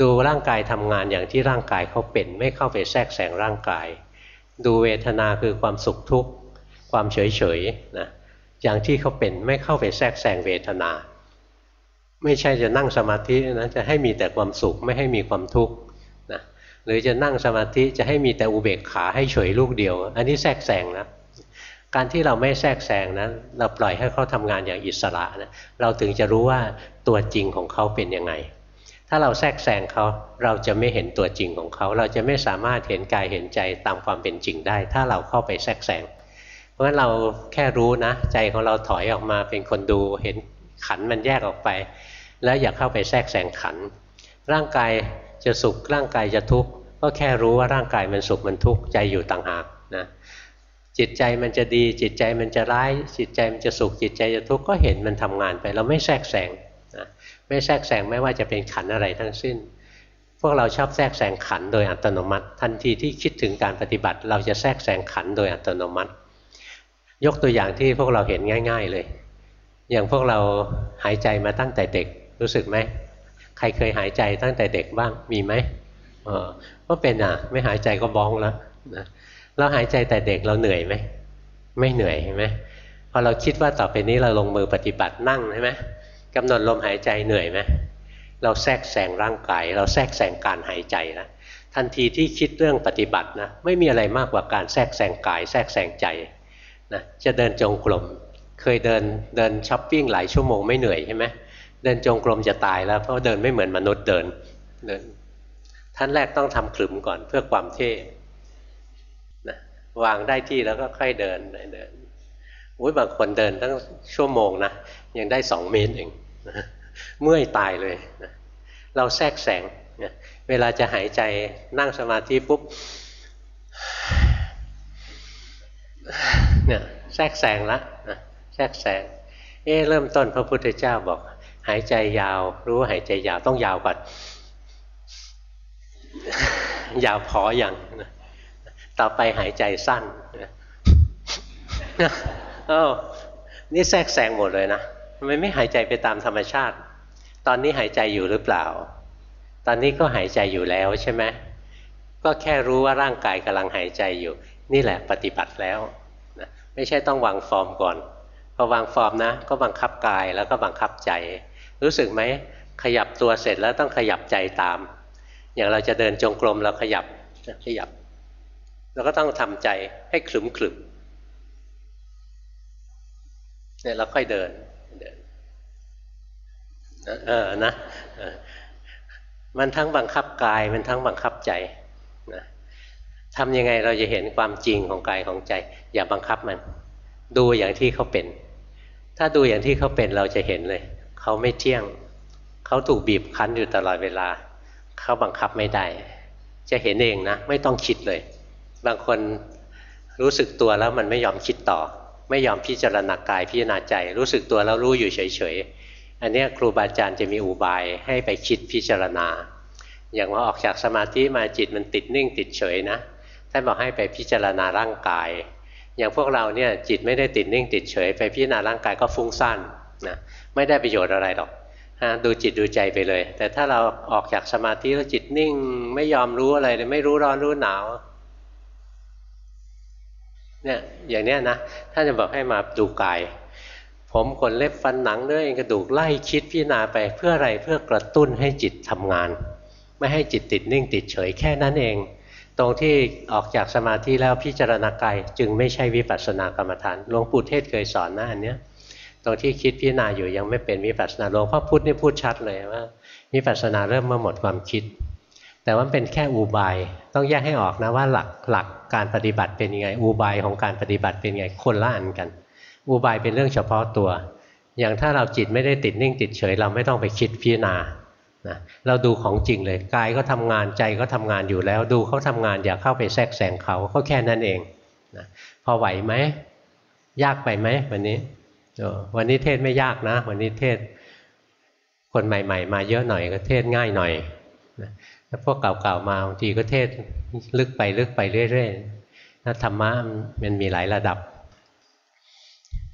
ดูร่างกายทำงานอย่างที่ร่างกายเขาเป็น ไม่เข้าไปแทรกแซงร่างกาย ดูเวทนาคือความสุขทุกข์ความเฉยเฉยนะอย่างที่เขาเป็นไม่เข้าไปแทรกแซงเวทนา ไม่ใช่จะนั่งสมาธินะจะให้มีแต่ความสุขไม่ให้มีความทุกข์ หรือจะนั่งสมาธิจะให้มีแต่อุเบกขาให้เฉยลูกเดียว อันนี้แทรกแซงนะการที่เราไม่แทรกแซงนะเราปล่อยให้เขาทำงานอย่างอิสระนะเราถึงจะรู้ว่าตัวจริงของเขาเป็นยังไง ถ้าเราแทรกแซงเขาเราจะไม่เห็นตัวจริงของเขา เราจะไม่สามารถเห็นกายเห็นใจตามความเป็นจริงได้ ถ้าเราเข้าไปแทรกแซงเพราะฉะนั้นเราแค่รู้นะ ใจของเราถอยออกมาเป็นคนดูเห็นขันมันแยกออกไป แล้วอย่าเข้าไปแทรกแซงขัน ร่างกายจะสุขร่างกายจะทุกข์ ก็แค่รู้ว่าร่างกายมันสุขมันทุกข์ใจอยู่ต่างหากนะจิตใจมันจะดีจิตใจมันจะร้าย จิตใจมันจะสุขจิตใจจะทุกข์ก็เห็นมันทำงานไป เราไม่แทรกแซงนะไม่แทรกแซงไม่ว่าจะเป็นขันอะไรทั้งสิ้น พวกเราชอบแทรกแซงขันโดยอัตโนมัติ ทันทีที่คิดถึงการปฏิบัติ เราจะแทรกแซงขันโดยอัตโนมัติ ยกตัวอย่างที่พวกเราเห็นง่าย ๆเลย อย่างพวกเราหายใจมาตั้งแต่เด็กรู้สึกไหมใครเคยหายใจตั้งแต่เด็กบ้างมีไหม ออก็เป็นอะ ไม่หายใจก็บ้องแล้วนะเราหายใจแต่เด็กเราเหนื่อยไหมไม่เหนื่อยใช่ไหมพอเราคิดว่าต่อไปนี้เราลงมือปฏิบัตินั่งใช่ไหมกำหนดลมหายใจเหนื่อยไหมเราแทรกแซงร่างกาย เราแทรกแซงการหายใจนะทันทีที่คิดเรื่องปฏิบัตินะไม่มีอะไรมากกว่าการแทรกแซงกาย แทรกแซงใจนะจะเดินจงกรมเคยเดินเดินช้อปปิ้งหลายชั่วโมงไม่เหนื่อยใช่ไหมเดินจงกรมจะตายแล้วเพราะเดินไม่เหมือนมนุษย์เดินเดิน ท่านแรกต้องทำขลุมก่อนเพื่อความเท่นะวางได้ที่แล้วก็ค่อยเดินเดินอุ้ยบางคนเดินตั้งชั่วโมงนะยังได้สองเมตรเองเมื่อยตายเลยนะเราแทรกแสงนะเวลาจะหายใจนั่งสมาธิปุ๊บเนี่ยแทรกแสงละนะแทรกแสง เอ๊เริ่มต้นพระพุทธเจ้าบอก หายใจยาว รู้ว่าหายใจยาวต้องยาวก่อน อย่าพออย่างต่อไปหายใจสั้นเอ้านี่แทรกแซงหมดเลยนะทำไมไม่หายใจไปตามธรรมชาติ ตอนนี้หายใจอยู่หรือเปล่า ตอนนี้ก็หายใจอยู่แล้วใช่ไหมก็แค่รู้ว่าร่างกายกำลังหายใจอยู่ นี่แหละปฏิบัติแล้วนะไม่ใช่ต้องวางฟอร์มก่อนพอวางฟอร์มนะ ก็บังคับกายแล้วก็บังคับใจ รู้สึกไหมขยับตัวเสร็จแล้วต้องขยับใจตาม อย่างเราจะเดินจงกรมเราขยับขยับเราก็ต้องทำใจให้ขลุ่มขลุ่มเนี่ยเราค่อยเดินเดินเออนะมันทั้งบังคับกายมันทั้งบังคับใจนะทำยังไงเราจะเห็นความจริงของกายของใจ อย่าบังคับมัน ดูอย่างที่เขาเป็น ถ้าดูอย่างที่เขาเป็นเราจะเห็นเลย เขาไม่เที่ยง เขาถูกบีบคั้นอยู่ตลอดเวลา เขาบังคับไม่ได้ จะเห็นเองนะ ไม่ต้องคิดเลย บางคนรู้สึกตัวแล้วมันไม่ยอมคิดต่อ ไม่ยอมพิจารณากายพิจารณาใจ รู้สึกตัวแล้วรู้อยู่เฉยๆอันนี้ครูบาอาจารย์จะมีอุบายให้ไปคิดพิจารณา อย่างว่าออกจากสมาธิมาจิตมันติดนิ่งติดเฉยนะท่านบอกให้ไปพิจารณาร่างกาย อย่างพวกเราเนี่ยจิตไม่ได้ติดนิ่งติดเฉย ไปพิจารณาร่างกายก็ฟุ้งซ่านนะไม่ได้ประโยชน์อะไรหรอก ดูจิตดูใจไปเลย แต่ถ้าเราออกจากสมาธิแล้วจิตนิ่ง ไม่ยอมรู้อะไรเลยไม่รู้ร้อนรู้หนาวเนี่ยอย่างเนี้ยนะท่านจะบอกให้มาดูกาย ผมขนเล็บฟันหนังเนื้อเองกระดูกไล่คิดพิจารณาไปเพื่ออะไรเพื่อกระตุ้นให้จิตทำงาน ไม่ให้จิตติดนิ่งติดเฉยแค่นั้นเอง ตรงที่ออกจากสมาธิแล้วพิจารณากายจึงไม่ใช่วิปัสสนากรรมฐานหลวงปู่เทศเคยสอนนะอันเนี้ย รงที่คิดพิจารณาอยู่ยังไม่เป็นวิปัสสนาหลวงพ่อพุธนี่พูดชัดเลยว่าวิปัสสนาเริ่มเมื่อหมดความคิด แต่ว่าเป็นแค่อุบายต้องแยกให้ออกนะว่าหลักหลักการปฏิบัติเป็นยังไงอุบายของการปฏิบัติเป็นยังไงคนละอันกัน อุบายเป็นเรื่องเฉพาะตัว อย่างถ้าเราจิตไม่ได้ติดนิ่งติดเฉย เราไม่ต้องไปคิดพิจารณานะเราดูของจริงเลยกายก็ทำงานใจก็ทำงานอยู่แล้ว ดูเขาทำงานอย่าเข้าไปแทรกแซงเขาก็แค่นั้นเองนะพอไหวไหมยากไปไหมวันนี้ วันนี้เทศไม่ยากนะ วันนี้เทศคนใหม่ ๆ มาเยอะหน่อยก็เทศง่ายหน่อยถ้าพวกเก่าๆมาบางทีก็เทศลึกไปลึกไปเรื่อยๆถ้าธรรมะมันมีหลายระดับ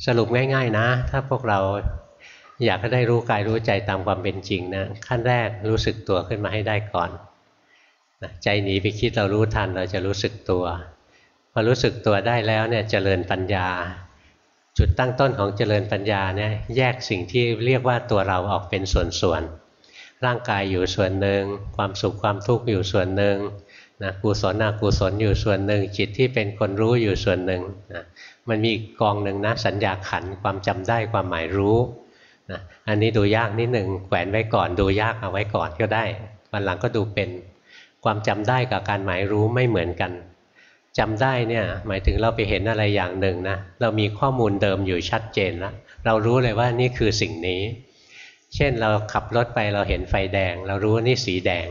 สรุปง่าย ๆนะ ถ้าพวกเราอยากได้รู้กายรู้ใจตามความเป็นจริงนะขั้นแรกรู้สึกตัวขึ้นมาให้ได้ก่อนใจหนีไปคิดเรารู้ทันเราจะรู้สึกตัวพอรู้สึกตัวได้แล้วเนี่ยเจริญปัญญา จุดตั้งต้นของเจริญปัญญาเนี่ยแยกสิ่งที่เรียกว่าตัวเราออกเป็นส่วนๆร่างกายอยู่ส่วนหนึ่ง ความสุขความทุกข์อยู่ส่วนหนึ่งนะกุศลอกุศลอยู่ส่วนหนึ่ง จิตที่เป็นคนรู้อยู่ส่วนหนึ่งนะมันมีกองหนึ่งนะสัญญาขันความจำได้ความหมายรู้นะอันนี้ดูยากนิดหนึ่งแขวนไว้ก่อนดูยากเอาไว้ก่อนก็ได้วันหลังก็ดูเป็นความจำได้กับการหมายรู้ไม่เหมือนกัน จำได้เนี่ยหมายถึงเราไปเห็นอะไรอย่างหนึ่งนะเรามีข้อมูลเดิมอยู่ชัดเจนแล้วเรารู้เลยว่านี่คือสิ่งนี้ เช่นเราขับรถไปเราเห็นไฟแดง เรารู้ว่านี่สีแดง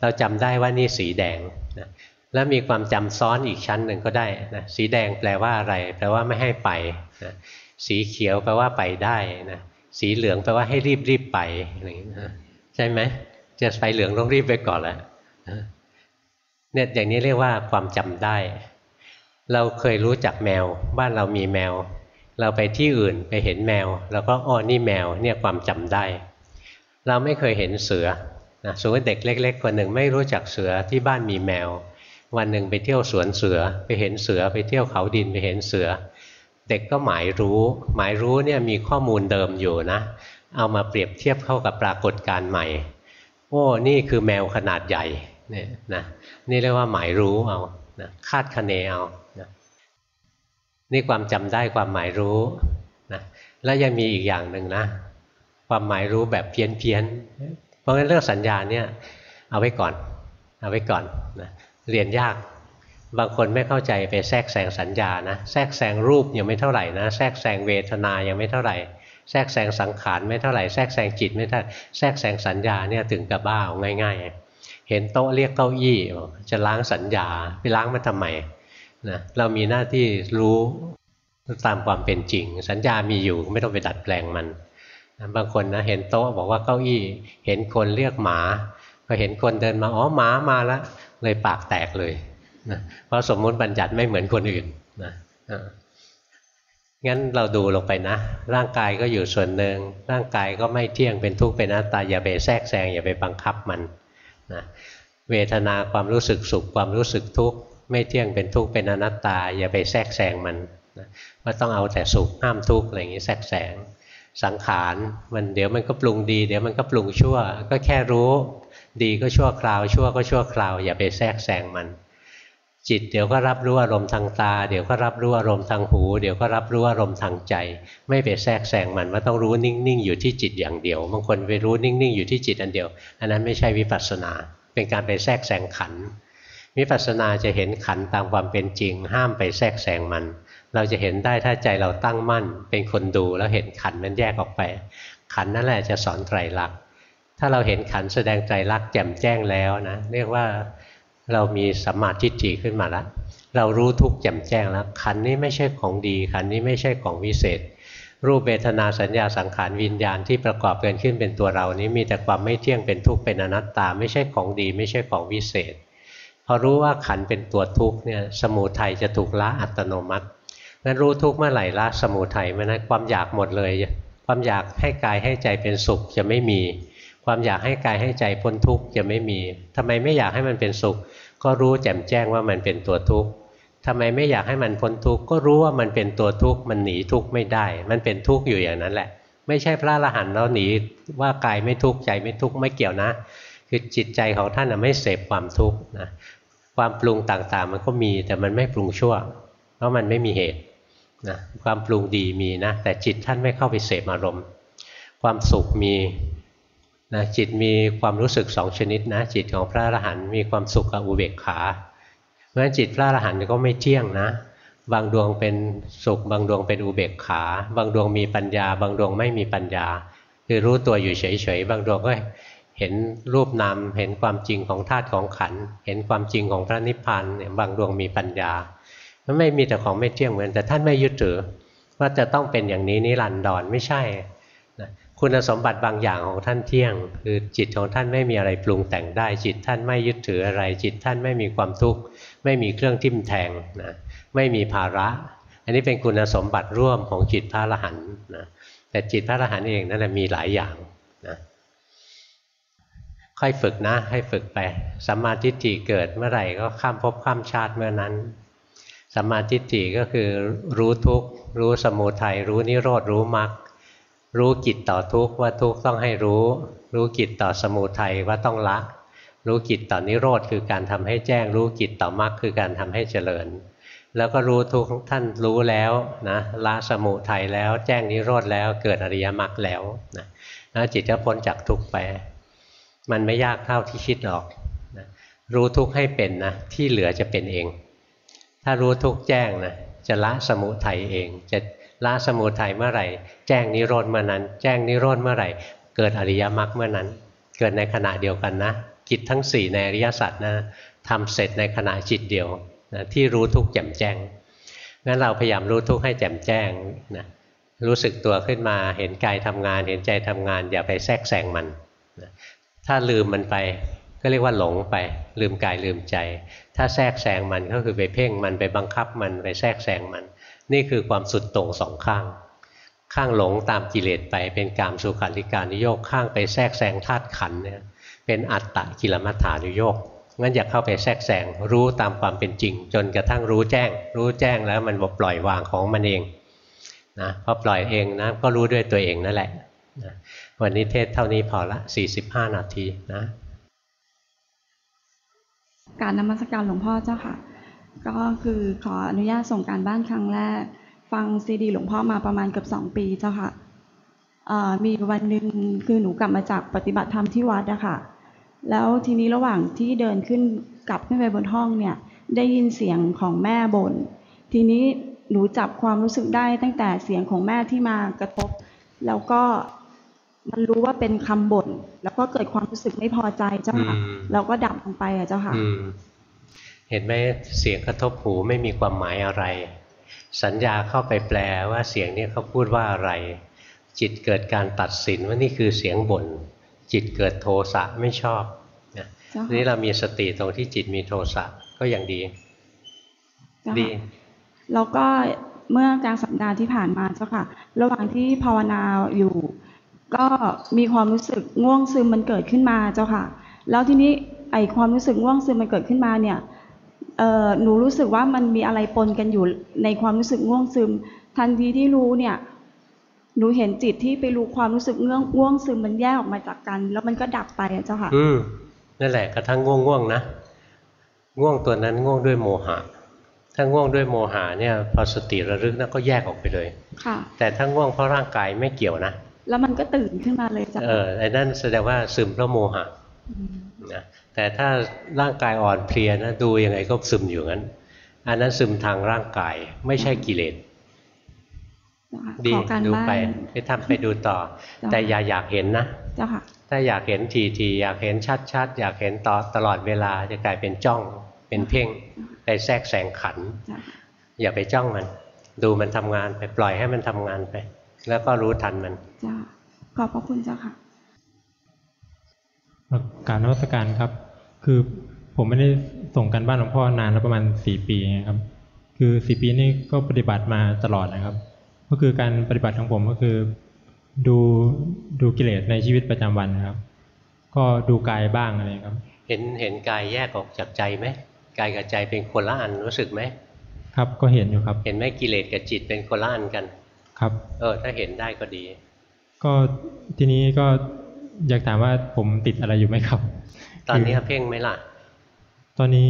เราจำได้ว่านี่สีแดงนะแล้วมีความจำซ้อนอีกชั้นหนึ่งก็ได้นะสีแดงแปลว่าอะไร แปลว่าไม่ให้ไปนะสีเขียวแปลว่าไปได้นะสีเหลืองแปลว่าให้รีบรีบไปอะไรอย่างนี้นะใช่ไหมจะไฟเหลืองต้องรีบไปก่อนแหละ เนี่ยอย่างนี้เรียกว่าความจำได้ เราเคยรู้จักแมว บ้านเรามีแมว เราไปที่อื่นไปเห็นแมวเราก็อ้อนี่แมวเนี่ยความจำได้ เราไม่เคยเห็นเสือนะสมมติเด็กเล็ก ๆ คนหนึ่งไม่รู้จักเสือที่บ้านมีแมว วันหนึ่งไปเที่ยวสวนเสือไปเห็นเสือไปเที่ยวเขาดินไปเห็นเสือ เด็กก็หมายรู้ หมายรู้เนี่ยมีข้อมูลเดิมอยู่นะ เอามาเปรียบเทียบเข้ากับปรากฏการณ์ใหม่ โอ้นี่คือแมวขนาดใหญ่เนี่ยนะ นี่เรียกว่าหมายรู้เอานะคาดคะเนเอานะนี่ความจำได้ความหมายรู้นะแล้วยังมีอีกอย่างหนึ่งนะ ความหมายรู้แบบเพี้ยนเพี้ยนเพราะงั้นเรื่องสัญญาเนี่ยเอาไว้ก่อน เอาไว้ก่อนนะเรียนยากบางคนไม่เข้าใจไปแทรกแซงสัญญานะแทรกแซงรูปยังไม่เท่าไหร่นะแทรกแซงเวทนายังไม่เท่าไหร่ แทรกแซงสังขารไม่เท่าไหร่แทรกแซงจิตไม่เท่าแทรกแซงสัญญาเนี่ยถึงกับบ้าง่ายๆ เห็นโต๊ะเรียกเก้าอี้จะล้างสัญญาไปล้างมันทำไมนะเรามีหน้าที่รู้ตามความเป็นจริง สัญญามีอยู่ไม่ต้องไปดัดแปลงมันบางคนนะเห็นโต๊ะบอกว่าเก้าอี้ เห็นคนเรียกหมาพอเห็นคนเดินมาอ๋อหมามาแล้วเลยปากแตกเลยนะเพราะสมมุติบัญญัติไม่เหมือนคนอื่นนะงั้นเราดูลงไปนะ ร่างกายก็อยู่ส่วนหนึ่งร่างกายก็ไม่เที่ยงเป็นทุกข์เป็นอนัตตาอย่าไปแทรกแซงอย่าไปบังคับมัน นะเวทนาความรู้สึกสุขความรู้สึกทุกข์ไม่เที่ยงเป็นทุกข์เป็นอนัตตา อย่าไปแทรกแซงมันนะว่าต้องเอาแต่สุขห้ามทุกข์อะไรอย่างนี้แทรกแซงสังขารมันเดี๋ยวมันก็ปรุงดี เดี๋ยวมันก็ปรุงชั่ว ก็แค่รู้ ดีก็ชั่วคราวชั่วก็ชั่วคราว อย่าไปแทรกแซงมัน จิตเดี๋ยวก็รับรู้อารมณ์ทางตา เดี๋ยวก็รับรู้อารมณ์ทางหู เดี๋ยวก็รับรู้อารมณ์ทางใจ ไม่ไปแทรกแซงมันว่าต้องรู้นิ่งๆอยู่ที่จิตอย่างเดียวบางคนไปรู้นิ่งๆอยู่ที่จิตอันเดียว อันนั้นไม่ใช่วิปัสสนา เป็นการไปแทรกแซงขันวิปัสสนาจะเห็นขันตามความเป็นจริง ห้ามไปแทรกแซงมัน เราจะเห็นได้ถ้าใจเราตั้งมั่น เป็นคนดูแล้วเห็นขันมันแยกออกไป ขันนั่นแหละจะสอนไตรลักษณ์ถ้าเราเห็นขันแสดงไตรลักษณ์แจ่มแจ้งแล้วนะเรียกว่า เรามีสัมมาทิฏฐิขึ้นมาแล้วเรารู้ทุกข์แจ่มแจ้งแล้วขันนี้ไม่ใช่ของดี ขันนี้ไม่ใช่ของวิเศษ รูปเวทนาสัญญาสังขารวิญญาณที่ประกอบกันขึ้นเป็นตัวเรานี้มีแต่ความไม่เที่ยงเป็นทุกข์เป็นอนัตตา ไม่ใช่ของดี ไม่ใช่ของวิเศษพอรู้ว่าขันเป็นตัวทุกข์เนี่ยสมุทัยจะถูกละอัตโนมัติงั้นรู้ทุกข์เมื่อไหร่ละสมุทัยเมื่อนั้นความอยากหมดเลย ความอยากให้กายให้ใจเป็นสุขจะไม่มี ความอยากให้กายให้ใจพ้นทุกข์จะไม่มีทำไมไม่อยากให้มันเป็นสุข ก็รู้แจ่มแจ้งว่ามันเป็นตัวทุกข์ทำไมไม่อยากให้มันพ้นทุกข์ก็รู้ว่ามันเป็นตัวทุกข์มันหนีทุกข์ไม่ได้ มันเป็นทุกข์อยู่อย่างนั้นแหละ ไม่ใช่พระอรหันต์แล้วหนีว่ากายไม่ทุกข์ใจไม่ทุกข์ไม่เกี่ยวนะ คือจิตใจของท่านไม่เสพความทุกข์นะความปรุงต่างๆ มันก็มีแต่มันไม่ปรุงชั่ว เพราะมันไม่มีเหตุนะความปรุงดีมีนะแต่จิตท่านไม่เข้าไปเสพอารมณ์ ความสุขมี นะจิตมีความรู้สึกสองชนิดนะ จิตของพระอรหันต์มีความสุขกับอุเบกขาเพราะฉะนั้นจิตพระอรหันต์ก็ไม่เที่ยงนะ บางดวงเป็นสุข บางดวงเป็นอุเบกขา บางดวงมีปัญญา บางดวงไม่มีปัญญา คือรู้ตัวอยู่เฉยๆบางดวงก็เห็นรูปนามเห็นความจริงของธาตุของขันเห็นความจริงของพระนิพพานเนี่ยบางดวงมีปัญญามันไม่มีแต่ของไม่เที่ยงเหมือนแต่ท่านไม่ยึดถือว่าจะต้องเป็นอย่างนี้นิรันดรไม่ใช่ คุณสมบัติบางอย่างของท่านเที่ยง คือจิตของท่านไม่มีอะไรปรุงแต่งได้ จิตท่านไม่ยึดถืออะไร จิตท่านไม่มีความทุกข์ไม่มีเครื่องทิ่มแทงนะไม่มีภาระ อันนี้เป็นคุณสมบัติร่วมของจิตพระอรหันต์นะแต่จิตพระอรหันต์เองนั่นแหละมีหลายอย่างนะค่อยฝึกนะให้ฝึกไปสัมมาทิฏฐิเกิดเมื่อไหร่ก็ข้ามภพข้ามชาติเมื่อนั้นสัมมาทิฏฐิก็คือรู้ทุกข์รู้สมุทัยรู้นิโรธรู้มรรค รู้กิจต่อทุกข์ว่าทุกข์ต้องให้รู้ รู้กิจต่อสมุทัยว่าต้องละ รู้กิจต่อนิโรธคือการทำให้แจ้ง รู้กิจต่อมรรคคือการทำให้เจริญ แล้วก็รู้ทุกท่านรู้แล้วนะละสมุทัยแล้วแจ้งนิโรธแล้วเกิดอริยมรรคแล้วนะนะจิตจะพ้นจากทุกข์ไป มันไม่ยากเท่าที่คิดหรอกนะรู้ทุกข์ให้เป็นนะที่เหลือจะเป็นเอง ถ้ารู้ทุกข์แจ้งนะจะละสมุทัยเองจะ ละสมุทัยเมื่อไหร่ แจ้งนิโรธเมื่อนั้น แจ้งนิโรธเมื่อไหร่ เกิดอริยมรรคเมื่อนั้น เกิดในขณะเดียวกันนะกิจทั้ง 4 ในอริยสัจนะทำเสร็จในขณะจิตเดียวนะที่รู้ทุกข์แจ่มแจ้งงั้นเราพยายามรู้ทุกข์ให้แจ่มแจ้งนะรู้สึกตัวขึ้นมาเห็นกายทำงาน เห็นใจทำงาน อย่าไปแทรกแซงมันนะถ้าลืมมันไปก็เรียกว่าหลงไป ลืมกายลืมใจ ถ้าแทรกแซงมันก็คือไปเพ่งมันไปบังคับมันไปแทรกแซงมัน นี่คือความสุดโต่งสองข้าง ข้างหลงตามกิเลสไปเป็นกามสุขาริการนิโยกข้างไปแทรกแซงธาตุขันเนี่ยเป็นอัตตะกิลมัฏฐานุโยกงั้นอย่าเข้าไปแทรกแซงรู้ตามความเป็นจริง จนกระทั่งรู้แจ้ง รู้แจ้งแล้วมันบปล่อยวางของมันเองนะพอปล่อยเองนะก็รู้ด้วยตัวเองนั่นแหละนะวันนี้เทศเท่านี้พอละ 45 นาทีนะ การนมัสการหลวงพ่อเจ้าค่ะ ก็คือขออนุญาตส่งการบ้านครั้งแรก ฟังซีดีหลวงพ่อมาประมาณเกือบสองปีเจ้าค่ะมีวันหนึ่งคือหนูกลับมาจากปฏิบัติธรรมที่วัดอะค่ะ แล้วทีนี้ระหว่างที่เดินขึ้นกลับขึ้นไปบนห้องเนี่ย ได้ยินเสียงของแม่บน่นทีนี้หนูจับความรู้สึกได้ตั้งแต่เสียงของแม่ที่มากระทบ แล้วก็มันรู้ว่าเป็นคำบ่นแล้วก็เกิดความรู้สึกไม่พอใจเจ้าค่ะแล้วก็ดับลงไปอะเจ้าค่ะเห็นไหมเสียงกระทบหูไม่มีความหมายอะไร สัญญาเข้าไปแปลว่าเสียงนี้เขาพูดว่าอะไร จิตเกิดการตัดสินว่านี่คือเสียงบ่น จิตเกิดโทสะไม่ชอบนะนี่เรามีสติตรงที่จิตมีโทสะก็ยังดี ดีแล้วก็เมื่อกลางสัปดาห์ที่ผ่านมาเจ้าค่ะ ระหว่างที่ภาวนาอยู่ ก็มีความรู้สึกง่วงซึมมันเกิดขึ้นมาเจ้าค่ะ แล้วทีนี้ไอความรู้สึกง่วงซึมมันเกิดขึ้นมาเนี่ย หนูรู้สึกว่ามันมีอะไรปนกันอยู่ในความรู้สึกง่วงซึม ทันทีที่รู้เนี่ยหนูเห็นจิตที่ไปรู้ความรู้สึกง่วงง่วงซึมมันแยกออกมาจากกัน แล้วมันก็ดับไปอะเจ้าค่ะ อืมนั่นแหละกระทั่งง่วงง่วงนะง่วงตัวนั้นง่วงด้วยโมหะ ถ้าง่วงด้วยโมหะเนี่ยพอสติระลึกนั่นก็แยกออกไปเลยค่ะ แต่ถ้าง่วงเพราะร่างกายไม่เกี่ยวนะแล้วมันก็ตื่นขึ้นมาเลยจ้ะเออไอ้นั่นแสดงว่าซึมเพราะโมหะ นะแต่ถ้าร่างกายอ่อนเพลียนะดูยังไงก็ซึมอยู่งั้น อันนั้นซึมทางร่างกายไม่ใช่กิเลสดีดูไปไปทำไปดูต่อ แต่อย่าอยากเห็นนะถ้าอยากเห็นทีทีอยากเห็นชัดชัดอยากเห็นต่อตลอดเวลาจะกลายเป็นจ้องเป็นเพ่งไปแทรกแซงขัน อย่าไปจ้องมัน ดูมันทำงานไปปล่อยให้มันทำงานไป แล้วก็รู้ทันมันจ้าขอบพระคุณเจ้าค่ะ การนวัตการครับ คือผมไม่ได้ส่งกันบ้านหลวงพ่อนานแล้วประมาณสี่ปีครับ คือสี่ปีนี้ก็ปฏิบัติมาตลอดนะครับ ก็คือการปฏิบัติของผมก็คือ ดูดูกิเลสในชีวิตประจำวันนะครับ ก็ดูกายบ้างอะไรครับ เห็นเห็นกายแยกออกจากใจไหมกายกับใจเป็นคนละอันรู้สึกไหมครับก็เห็นอยู่ครับ เห็นไหมกิเลสกับจิตเป็นคนละอันกัน ครับ เออ ถ้าเห็นได้ก็ดี ก็ทีนี้ก็ อยากถามว่าผมติดอะไรอยู่ไหมครับ ตอนนี้คือเพ่งไหมล่ะ ตอนนี้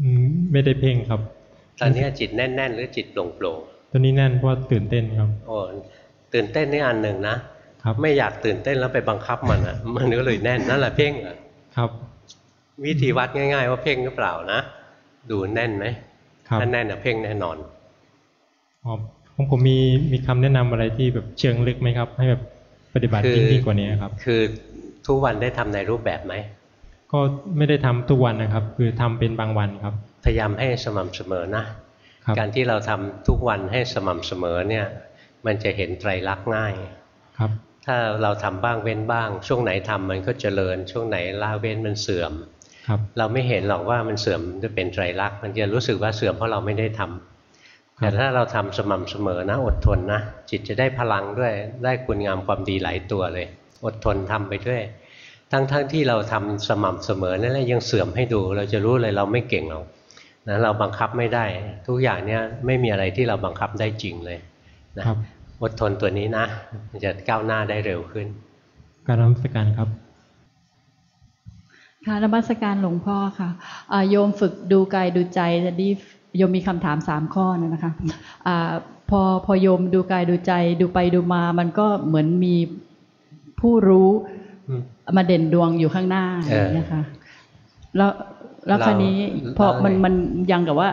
อืมไม่ได้เพ่งครับ ตอนนี้จิตแน่น ๆ หรือจิตโปร่งโปร่งตอนนี้แน่นเพราะว่าตื่นเต้นครับๆโอ้ตื่นเต้นนี่อันหนึ่งนะครับไม่อยากตื่นเต้นแล้วไปบังคับมันอะ มันก็เลยแน่นนั่นแหละเพ่งอะครับ วิธีวัดง่าย ๆ ว่าเพ่งหรือเปล่านะดูแน่นไหมครับถ้าแน่นอะเพ่งแน่นอนอ๋อผมผมมีมีคำแนะนำอะไรที่แบบเชิงลึกไหมครับ ให้แบบ ปฏิบัติคือยิ่งยิ่งกว่านี้ครับ คือทุกวันได้ทำในรูปแบบไหมก็ไม่ได้ทำทุกวันนะครับ คือทำเป็นบางวันครับ พยายามให้สม่ำเสมอนะครับการที่เราทำทุกวันให้สม่ำเสมอเนี่ยมันจะเห็นไตรลักษณ์ง่ายครับ ถ้าเราทำบ้างเว้นบ้าง ช่วงไหนทำมันก็เจริญ ช่วงไหนละเว้นมันเสื่อมครับเราไม่เห็นหรอกว่ามันเสื่อมจะเป็นไตรลักษณ์มันจะรู้สึกว่าเสื่อมเพราะเราไม่ได้ทำครับ แต่ถ้าเราทำสม่ำเสมอนะ อดทนนะ จิตจะได้พลังด้วยได้คุณงามความดีหลายตัวเลย อดทนทำไปด้วย ทั้งๆทที่เราทำสม่ำเสมอนั่นแหละยังเสื่อมให้ดู เราจะรู้เลยเราไม่เก่งหรอกนะเราบังคับไม่ได้ ทุกอย่างเนี้ยไม่มีอะไรที่เราบังคับได้จริงเลยนะครับอดทนตัวนี้นะมันจะก้าวหน้าได้เร็วขึ้น การนมัสการครับค่ะนมัสการหลวงพ่อค่ะอ่าโยมฝึกดูกายดูใจแต่ดี โยมมีคำถามสามข้อนะคะอ่าพอพอโยมดูกายดูใจดูไปดูมา มันก็เหมือนมีผู้รู้อืมมาเด่นดวงอยู่ข้างหน้าเอออย่างเงี้ยค่ะแล้วแล้วคราวนี้เราพอมันเรามัมันยังกับว่า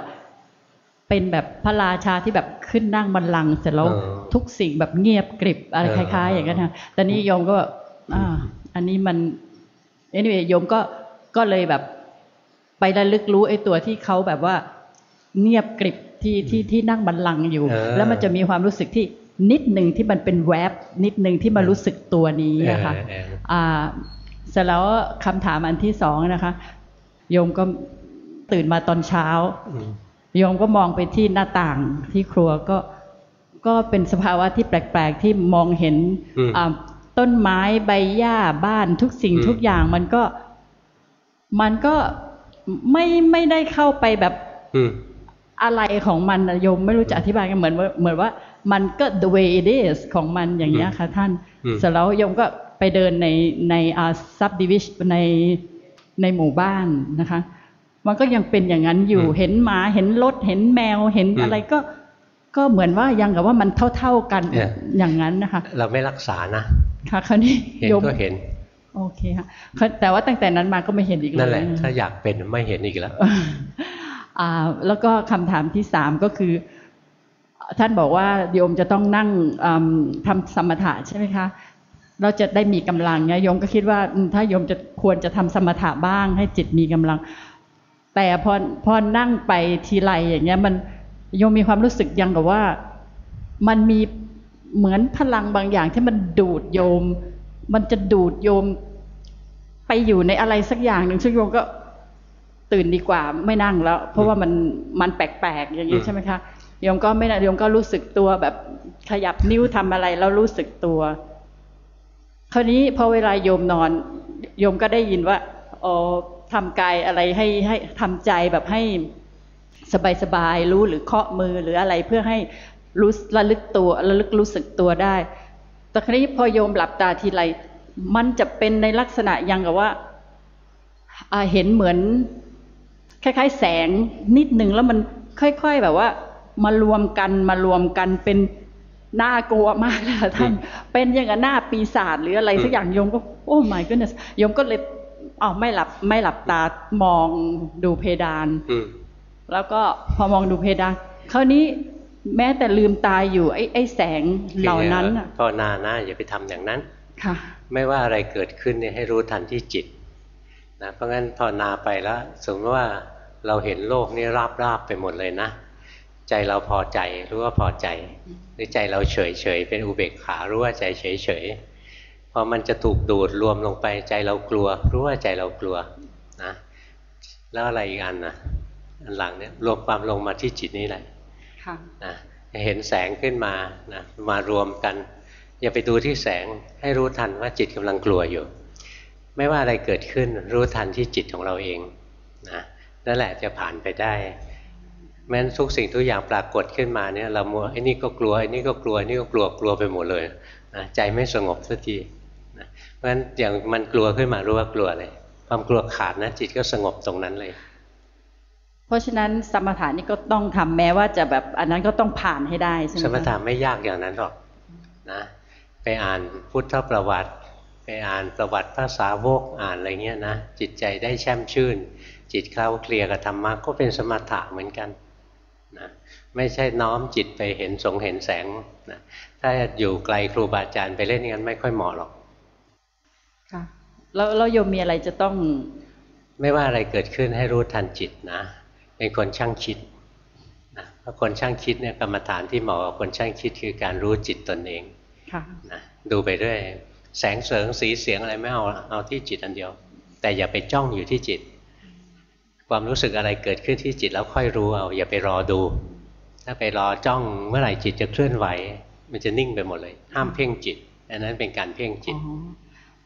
เป็นแบบพระราชาที่แบบขึ้นนั่งบัลลังก์เสร็จแล้วเออทุกสิ่งแบบเงียบกริบอะไรเออคล้าย ๆ อย่างนั้นค่ะแต่นี่โยมก็แบบอ่าอันนี้มัน anyway โยมก็ก็เลยแบบไประลึกรู้ไอ้ตัวที่เขาแบบว่า เงียบกริบที่ที่ที่นั่งบัลลังก์อยู่เออแล้วมันจะมีความรู้สึกที่นิดหนึ่งที่มันเป็นแวบนิดหนึ่งที่มารู้สึกตัวนี้อะค่ะเออเอออ่าเสร็จแล้วคำถามอันที่สองนะคะ โยมก็ตื่นมาตอนเช้าอืมโยมก็มองไปที่หน้าต่างที่ครัวก็ก็เป็นสภาวะที่แปลก ๆ ที่มองเห็นอืมอ่าต้นไม้ใบหญ้าบ้านทุกสิ่งอืมทุกอย่างมันก็ มันก็ไม่ไม่ได้เข้าไปแบบ อืมอะไรของมันนะโยมไม่รู้จะอธิบายกันเหมือนว่าเหมือนว่ามันก็ the way it is ของมันอย่างเงี้ยค่ะท่านอืมเสร็จแล้วโยมก็ไปเดินในในอ่า subdivision ในในหมู่บ้านนะคะ มันก็ยังเป็นอย่างนั้นอยู่อืมเห็นหมาเห็นรถเห็นแมวเห็นอืมอะไรก็ก็เหมือนว่ายังกับว่ามันเท่า ๆกันเนี่ยอย่างนั้นนะคะ เราไม่รักษานะค่ะคราวนี้เห็นโยมก็เห็นโอเคค่ะแต่ว่าตั้งแต่นั้นมาก็ไม่เห็นอีกเลยนั่นแหละถ้าอยากเป็นไม่เห็นอีกแล้วอ่า แล้วก็คำถามที่สามก็คือ ท่านบอกว่าโยมจะต้องนั่งทำสมถะใช่ไหมคะเราจะได้มีกำลังเนี่ยโยมก็คิดว่าถ้าโยมจะควรจะทำสมถะบ้าง ให้จิตมีกำลัง แต่พอพอนั่งไปทีไรอย่างเงี้ยมันโยมมีความรู้สึกยังกับว่า มันมีเหมือนพลังบางอย่างที่มันดูดโยม มันจะดูดโยมไปอยู่ในอะไรสักอย่างหนึ่งซึ่งโยมก็ ตื่นดีกว่าไม่นั่งแล้ว เพราะว่ามันมันแปลกๆอย่างนี้อืมใช่ไหมคะโยมก็ไม่นะโยมก็รู้สึกตัวแบบขยับนิ้วทำอะไรแล้วรู้สึกตัว คราวนี้พอเวลาโยมนอน โยมก็ได้ยินว่าอ๋อทำกายอะไรให้ให้ทำใจแบบให้สบายๆรู้หรือเคาะมือหรืออะไรเพื่อให้รู้ระลึกตัวระลึกรู้สึกตัวได้ แต่คราวนี้พอโยมหลับตาทีไรมันจะเป็นในลักษณะอยังกับว่าอ่าเห็นเหมือน คล้ายๆ แสงนิดหนึ่งแล้วมันค่อย ๆ แบบว่า มารวมกันมารวมกันเป็นน่ากลัวมากเลยค่ะท่าน เป็นอย่างกับหน้าปีศาจหรืออะไรสักอย่างโยมก็ โอ้ my goodness โยมก็เลยอ๋อไม่หลับไม่หลับตามองดูเพดานอืมแล้วก็พอมองดูเพดานคราวนี้แม้แต่ลืมตาอยู่ไอ้ไอ้แสงเหล่านั้นน่ะภาวนานะอย่าไปทำอย่างนั้นค่ะ ไม่ว่าอะไรเกิดขึ้นเนี่ยให้รู้ทันที่จิต นะเพราะงั้นภาวนาไปแล้วสมมติว่าเราเห็นโลกนี่ราบราบๆไปหมดเลยนะ ใจเราพอใจรู้ว่าพอใจ หรือใจเราเฉยเฉยๆเป็นอุเบกขารู้ว่าใจเฉยเฉยๆพอมันจะถูกดูดรวมลงไปใจเรากลัว รู้ว่าใจเรากลัวนะแล้วอะไรอีกอันนะอันหลังเนี่ยรวมความลงมาที่จิตนี่แหละค่ะนะเห็นแสงขึ้นมานะมารวมกัน อย่าไปดูที่แสงให้รู้ทันว่าจิตกำลังกลัวอยู่ ไม่ว่าอะไรเกิดขึ้นรู้ทันที่จิตของเราเองนะนั่นแหละจะผ่านไปได้แม้นทุกสิ่งทุกอย่างปรากฏขึ้นมาเนี่ยเรามัวไอ้นี่ก็กลัวไอ้นี่ก็กลัวไอ้นี่ก็กลัวกลัวไปหมดเลยนะใจไม่สงบสักทีนะเพราะฉะนั้นอย่างมันกลัวขึ้นมารู้ว่ากลัวเลยความกลัวขาดนะจิตก็สงบตรงนั้นเลย เพราะฉะนั้นสมถะนี่ก็ต้องทำแม้ว่าจะแบบอันนั้นก็ต้องผ่านให้ได้ใช่ไหมสคะมถะไม่ยากอย่างนั้นหรอกนะไปอ่านพุทธประวัติ ไปอ่านประวัติพระสาวกอ่านอะไรเงี้ยนะจิตใจได้แช่มชื่น จิตเคล้าเคลียร์กับธรรมะก็เป็นสมถะเหมือนกันนะไม่ใช่น้อมจิตไปเห็นสงเห็นแสงนะถ้าอยู่ไกลครูบาอาจารย์ไปเล่นงั้นไม่ค่อยเหมาะหรอกค่ะแล้วแล้วโยมมีอะไรจะต้อง ไม่ว่าอะไรเกิดขึ้นให้รู้ทันจิตนะเป็นคนช่างคิดนะเพราะคนช่างคิดเนี่ยกรรมฐานที่เหมาะกับคนช่างคิดคือการรู้จิตตนเองค่ะนะดูไปเรื่อย แสงเสริงสีเสียงอะไรไม่เอาเอาที่จิตอันเดียว แต่อย่าไปจ้องอยู่ที่จิต ความรู้สึกอะไรเกิดขึ้นที่จิตแล้วค่อยรู้เอา อย่าไปรอดู ถ้าไปรอจ้องเมื่อไหร่จิตจะเคลื่อนไหว มันจะนิ่งไปหมดเลย ห้ามเพ่งจิตอันนั้นเป็นการเพ่งจิตอ๋อ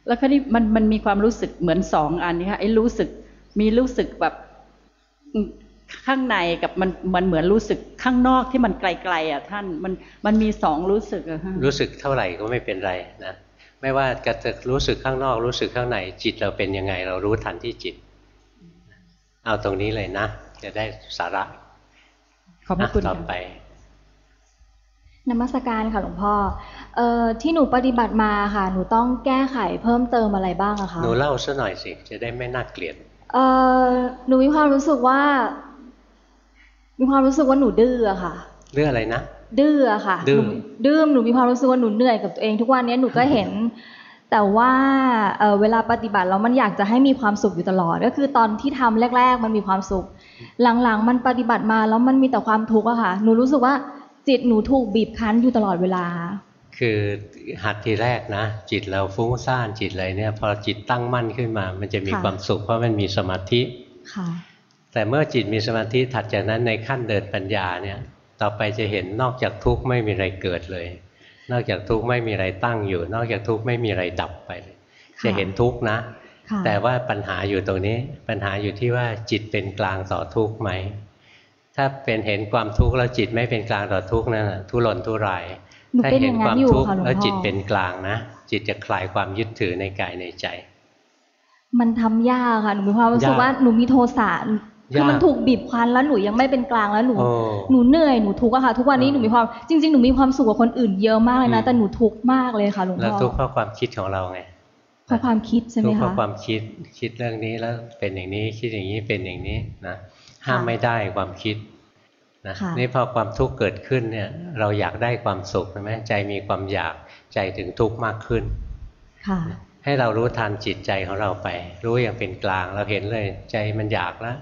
แล้วคราวนี้มันมันมีความรู้สึกเหมือนสองอันนี้ค่ะไอ้รู้สึกมีรู้สึกแบบอืมข้างในกับมันมันเหมือนรู้สึกข้างนอกที่มันไกลๆอะท่านมันมันมีสองรู้สึกอะค่ะรู้สึกเท่าไหร่ก็ไม่เป็นไรนะ ไม่ว่าจะรู้สึกข้างนอกรู้สึกข้างในจิตเราเป็นยังไง เรารู้ทันที่จิต เอาตรงนี้เลยนะ จะได้สาระ ขอบพระคุณอะต่อค่ะไปนมัสการค่ะหลวงพ่อเอ่อที่หนูปฏิบัติมาค่ะ หนูต้องแก้ไขเพิ่มเติมอะไรบ้างอะคะหนูเล่าซะหน่อยสิ จะได้ไม่น่าเกลียดเอ่อหนูมีความรู้สึกว่า มีความรู้สึกว่าหนูดื้ออะค่ะเรื่องอะไรนะ ดื้ออะค่ะดื้อหนูดื้อหนูมีความรู้สึกว่าหนูเหนื่อยกับตัวเองทุกวันนี้หนูก็เห็น แต่ว่าเอ่อเวลาปฏิบัติแล้วมันอยากจะให้มีความสุขอยู่ตลอด ก็คือตอนที่ทำแรก ๆ มันมีความสุข หลังๆ มันปฏิบัติมาแล้วมันมีแต่ความทุกข์อะค่ะ หนูรู้สึกว่าจิตหนูถูกบีบคั้นอยู่ตลอดเวลา คือหัดทีแรกนะ จิตเราฟุ้งซ่านจิตอะไรเนี่ยพอจิตตั้งมั่นขึ้นมา มันจะมีค่ะความสุขเพราะมันมีสมาธิค่ะแต่เมื่อจิตมีสมาธิถัดจากนั้นในขั้นเดินปัญญาเนี่ย ต่อไปจะเห็นนอกจากทุกข์ไม่มีอะไรเกิดเลย นอกจากทุกข์ไม่มีอะไรตั้งอยู่ นอกจากทุกข์ไม่มีอะไรดับไปเลยค่ะจะเห็นทุกข์นะค่ะแต่ว่าปัญหาอยู่ตรงนี้ ปัญหาอยู่ที่ว่าจิตเป็นกลางต่อทุกข์ไหม ถ้าเป็นเห็นความทุกข์แล้วจิตไม่เป็นกลางต่อทุกข์นั่นน่ะทุรนทุรายหนูถ้าเป็นอเห็นย่างคนั้วานมอยู่ทุกข์ค่ะหลวงแล้วพ่จิตอเป็นกลางนะ จิตจะคลายความยึดถือในกายในใจ มันทำยากค่ะ หนูมีความรู้สึกยากว่าหนูมีโทสะ คือยากมันถูกบีบคั้นแล้วหนูยังไม่เป็นกลางแล้วหนูโอ้หนูเหนื่อยหนูทุกข์อะค่ะ ทุกวันนี้อืมหนูมีความจริง ๆ หนูมีความสุขกับคนอื่นเยอะมากเลยนะอืมแต่หนูทุกข์มากเลยค่ะหลวงแล้วพ่อทุกข์เพราะความคิดของเราไงเพราะความคิดใช่ไหมทุกข์เพคะราะความคิดคิดเรื่องนี้แล้วเป็นอย่างนี้คิดอย่างนี้เป็นอย่างนี้นะห้ามค่ะไม่ได้ความคิดนะค่ะนี่พอความทุกข์เกิดขึ้นเนี่ย เราอยากได้ความสุขใช่ไหมใจมีความอยากใจถึงทุกข์มากขึ้น ค่ะ ให้เรารู้ทันจิตใจของเราไป รู้อย่างเป็นกลางเราเห็นเลย ใจมันอยากแล้ว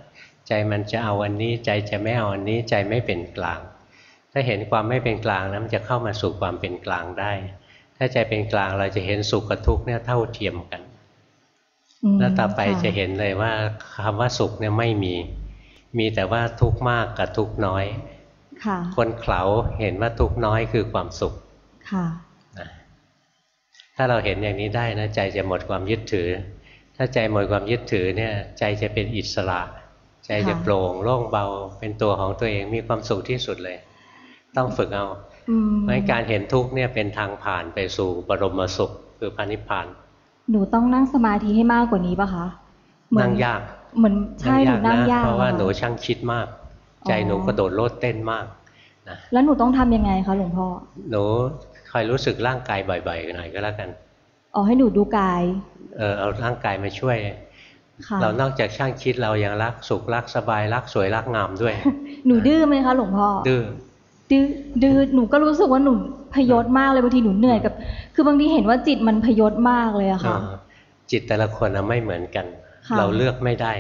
ใจมันจะเอาอันนี้ใจจะไม่เอาอันนี้ใจไม่เป็นกลาง ถ้าเห็นความไม่เป็นกลางนะมันจะเข้ามาสู่ความเป็นกลางได้ ถ้าใจเป็นกลางเราจะเห็นสุขกับทุกข์เนี่ยเท่าเทียมกันอืมแล้วต่อไปค่จะเห็นเลยว่าคำว่าสุขเนี่ยไม่มี มีแต่ว่าทุกข์มากกับทุกข์น้อยค่ะคนเขาเห็นว่าทุกข์น้อยคือความสุขค่ะนะถ้าเราเห็นอย่างนี้ได้นะใจจะหมดความยึดถือ ถ้าใจหมดความยึดถือเนี่ยใจจะเป็นอิสระ ใจจะค่ะโปร่งโล่งเบาเป็นตัวของตัวเองมีความสุขที่สุดเลย ต้องฝึกเอาอืมเพราะฉะนั้นการเห็นทุกข์เนี่ยเป็นทางผ่านไปสู่บรมสุขคือพระนิพพาน หนูต้องนั่งสมาธิให้มากกว่านี้ปะคะเหมือนั่งยากเหมือนใช่หนูนั่งยากเพราะว่าค่หนูช่างคิดมาก ใจหนูอ๋อกระโดดโลดเต้นมากนะแล้วหนูต้องทำยังไงคะหลวงพ่อหนูคอยรู้สึกร่างกายบ่อยๆหน่อยก็แล้วกันอ๋อให้หนูดูกาย เออเอาร่างกายมาช่วยค่ะ เรานอกจากช่างคิดเรายังรักสุขรักสบายรักสวยรักงามด้วย หนูดื้อไหมคะหลวงพ่อดื้อดื้อดื้อหนูก็รู้สึกว่าหนูพยศมากเลยบางทีหนูเหนื่อยกับ คือบางทีเห็นว่าจิตมันพยศมากเลยอะค่ะเออจิตแต่ละคนน่ะไม่เหมือนกันค่ะเราเลือกไม่ได้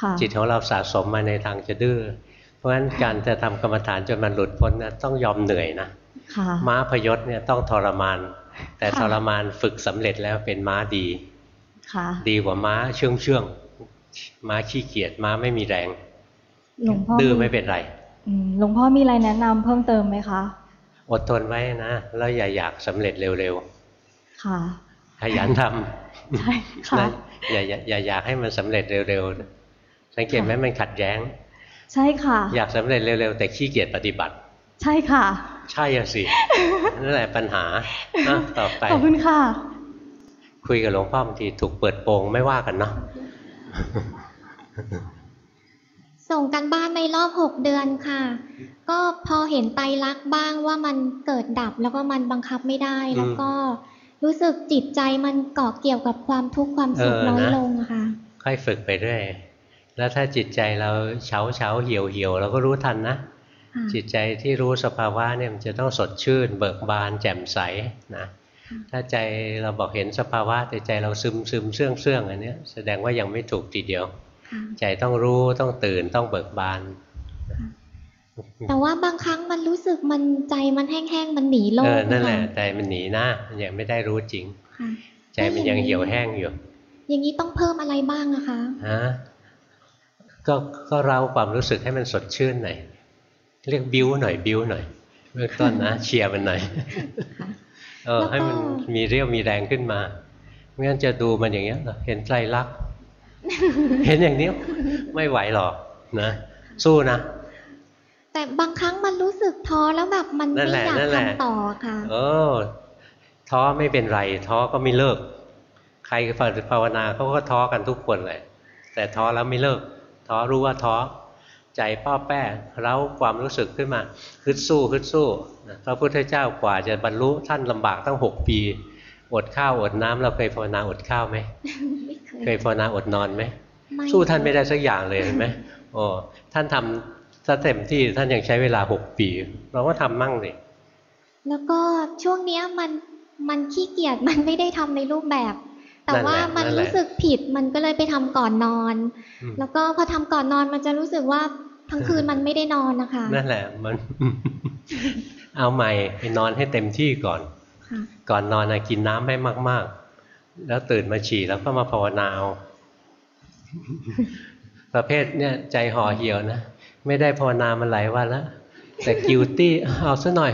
ค่ะจิตของเราสะสมมาในทางจะดื้อพอราะฉะนั้นการจะทำกรรมฐานจนมันหลุดพ้นนะต้องยอมเหนื่อยนะค่ะม้าพยศเนี่ยต้องทรมาน แต่ค่ะทรมานฝึกสำเร็จแล้วเป็นม้าดีค่ะ ดีกว่าม้าเชื่องเชื่องม้าขี้เกียจม้าไม่มีแรงหลวงพ่อดื้อไม่เป็นไรอืมหลวงพ่อมีอะไรแนะนำเพิ่มเติมไหมคะ อดทนไว้นะแล้วอย่าอยากสำเร็จเร็วค่ะๆขยันทใช่ำค่ะนะอย่าอย่าอย่าอยากให้มันสำเร็จเร็วๆสังเกตไหมมันขัดแย้ง ใช่ค่ะ อยากสำเร็จเร็วๆ แต่ขี้เกียจปฏิบัติ ใช่ค่ะ ใช่อะสินั่นแหละปัญหาอะต่อไปขอบคุณค่ะ คุยกับหลวงพ่อบางทีถูกเปิดโปงไม่ว่ากันเนาะส่งกันบ้านในรอบหกเดือนค่ะ ก็พอเห็นไตรลักษณ์บ้างว่ามันเกิดดับแล้วก็มันบังคับไม่ได้แล้วก็รู้สึกจิตใจมันเกาะเกี่ยวกับความทุกข์ความสุขเออนะน้อยลงอะค่ะ ค่อยฝึกไปเรื่อยแล้วถ้าจิตใจเราเฉาเฉาเหี่ยวเหี่ยวเราก็รู้ทันนะค่ะจิตใจที่รู้สภาวะเนี่ยมันจะต้องสดชื่น เบิกบานแจ่มใสนะ ถ้าใจเราบอกเห็นสภาวะแต่ใจเราซึมซึมเสื่องเสื่องอันเนี้ยแสดงว่ายังไม่ถูกทีเดียวค่ะใจต้องรู้ต้องตื่นต้องเบิกบาน แต่ว่าบางครั้งมันรู้สึกมันใจมันแห้งๆ มันหนีโลเอกอนั่นแหละค่ใจมันหนีนะมันยังไม่ได้รู้จริงค่ะใจมันยังเหี่ยวแห้งอยู่ อย่างนี้ต้องเพิ่มอะไรบ้างอะคะฮะก็ก็เราความรู้สึกให้มันสดชื่นหน่อยเรียกบิ้วหน่อยบิ้วหน่อยเบื้องต้นนะเชียร์มันหน่อย เออแล้วก็ให้มันมีเรี่ยวมีแรงขึ้นมาไม่งั้นจะดูมันอย่างเงี้ยเห็นไตรลักษณ์เห็นอย่างนี้ไม่ไหวหรอกนะ สู้นะ แต่บางครั้งมันรู้สึกท้อแล้วแบบมันนั่นแหไม่ละอยากนั่นแหละทำต่อค่ะเออท้อไม่เป็นไร ท้อก็ไม่เลิก ใครภาวนาเขาก็ท้อกันทุกคนเลยแต่ท้อแล้วไม่เลิก ท้อรู้ว่าท้อ ใจป้อแป้เร้าความรู้สึกขึ้นมาฮึดสู้ฮึดสู้นะพระพุทธเจ้ากว่าจะบรรลุท่านลำบากตั้งหกปี อดข้าวอดน้ำเราเคยภาวนาอดข้าวไหมไม่เคยเคยภาวนาอดนอนไหมไม่สู้ท่านไม่ได้สักอย่างเลยเห็นไหมโอ้ท่านทำซะเต็มที่ท่านยังใช้เวลาหกปี เราก็ทำมั่งเลยแล้วก็ช่วงเนี้ยมันมันขี้เกียจมันไม่ได้ทำในรูปแบบ แต่นั่นแหละว่ามันนั่นแหละรู้สึกผิดมันก็เลยไปทำก่อนนอนอืมแล้วก็พอทำก่อนนอนมันจะรู้สึกว่า ทั้งคืนมันไม่ได้นอนนะคะ นั่นแหละมัน เอาใหม่ไปนอนให้เต็มที่ก่อนค่ะก่อนนอนนะกินน้ำให้มาก ๆ แล้วตื่นมาฉี่แล้วก็มาภาวนาเอาประเภทเนี่ยใจห่อเหี่ยวนะ ไม่ได้ภาวนามาหลายวันแล้ว แต่กิวตี้เอาซะหน่อย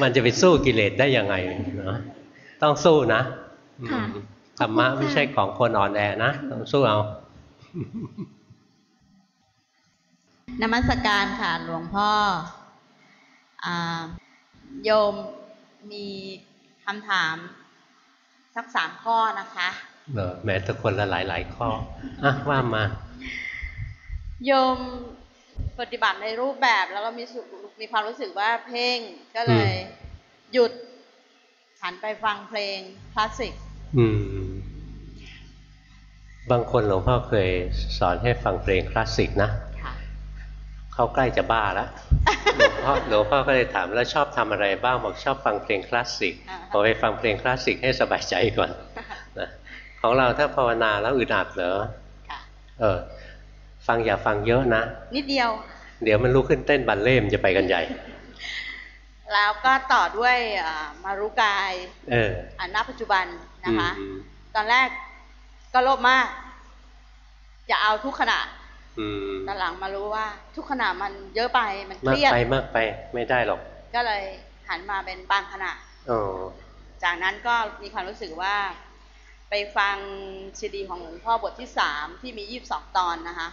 มันจะไปสู้กิเลสได้ยังไงเนาะต้องสู้นะค่ะอืมธรรมะไม่ใช่ของคนอ่อนแอนะ ต้องสู้เอา นมัสการค่ะหลวงพ่ออาโยมมีคำถามสักสามข้อนะคะเออแม้แต่คนละหลายๆข้ออะว่ามา โยมปฏิบัติในรูปแบบแล้วก็มีสุมีความรู้สึกว่าเพ่งก็เลยหยุดหันไปฟังเพลงคลาสสิกอืม บางคนหลวงพ่อเคยสอนให้ฟังเพลงคลาสสิกนะค่ะเขาใกล้จะบ้าแล้วหลวงพ่อหลวงพ่อก็เลยถามแล้วชอบทำอะไรบ้างบอกชอบฟังเพลงคลาสสิกอ่าบอกไปฟังเพลงคลาสสิกให้สบายใจก่อนนะของเราถ้าภาวนาแล้วอึดอัดเหรอค่ะเออ ฟังอย่าฟังเยอะนะนิดเดียว เดี๋ยวมันลุกขึ้นเต้นบัลเล่มนจะไปกันใหญ่ แล้วก็ต่อด้วยอ่ามารุกายเอออันณปัจจุบันนะคะอืมตอนแรก ก็โลภมาก จะเอาทุกขณะอืมตอนหลังมารู้ว่า ทุกขณะมันเยอะไปมันเคมากรียดไปมากไปไม่ได้หรอก ก็เลยหันมาเป็นบางขณะอ๋อจากนั้นก็มีความรู้สึกว่า ไปฟังซีดีของหลวงพ่อบทที่สามที่มียี่บสองตอนนะคะ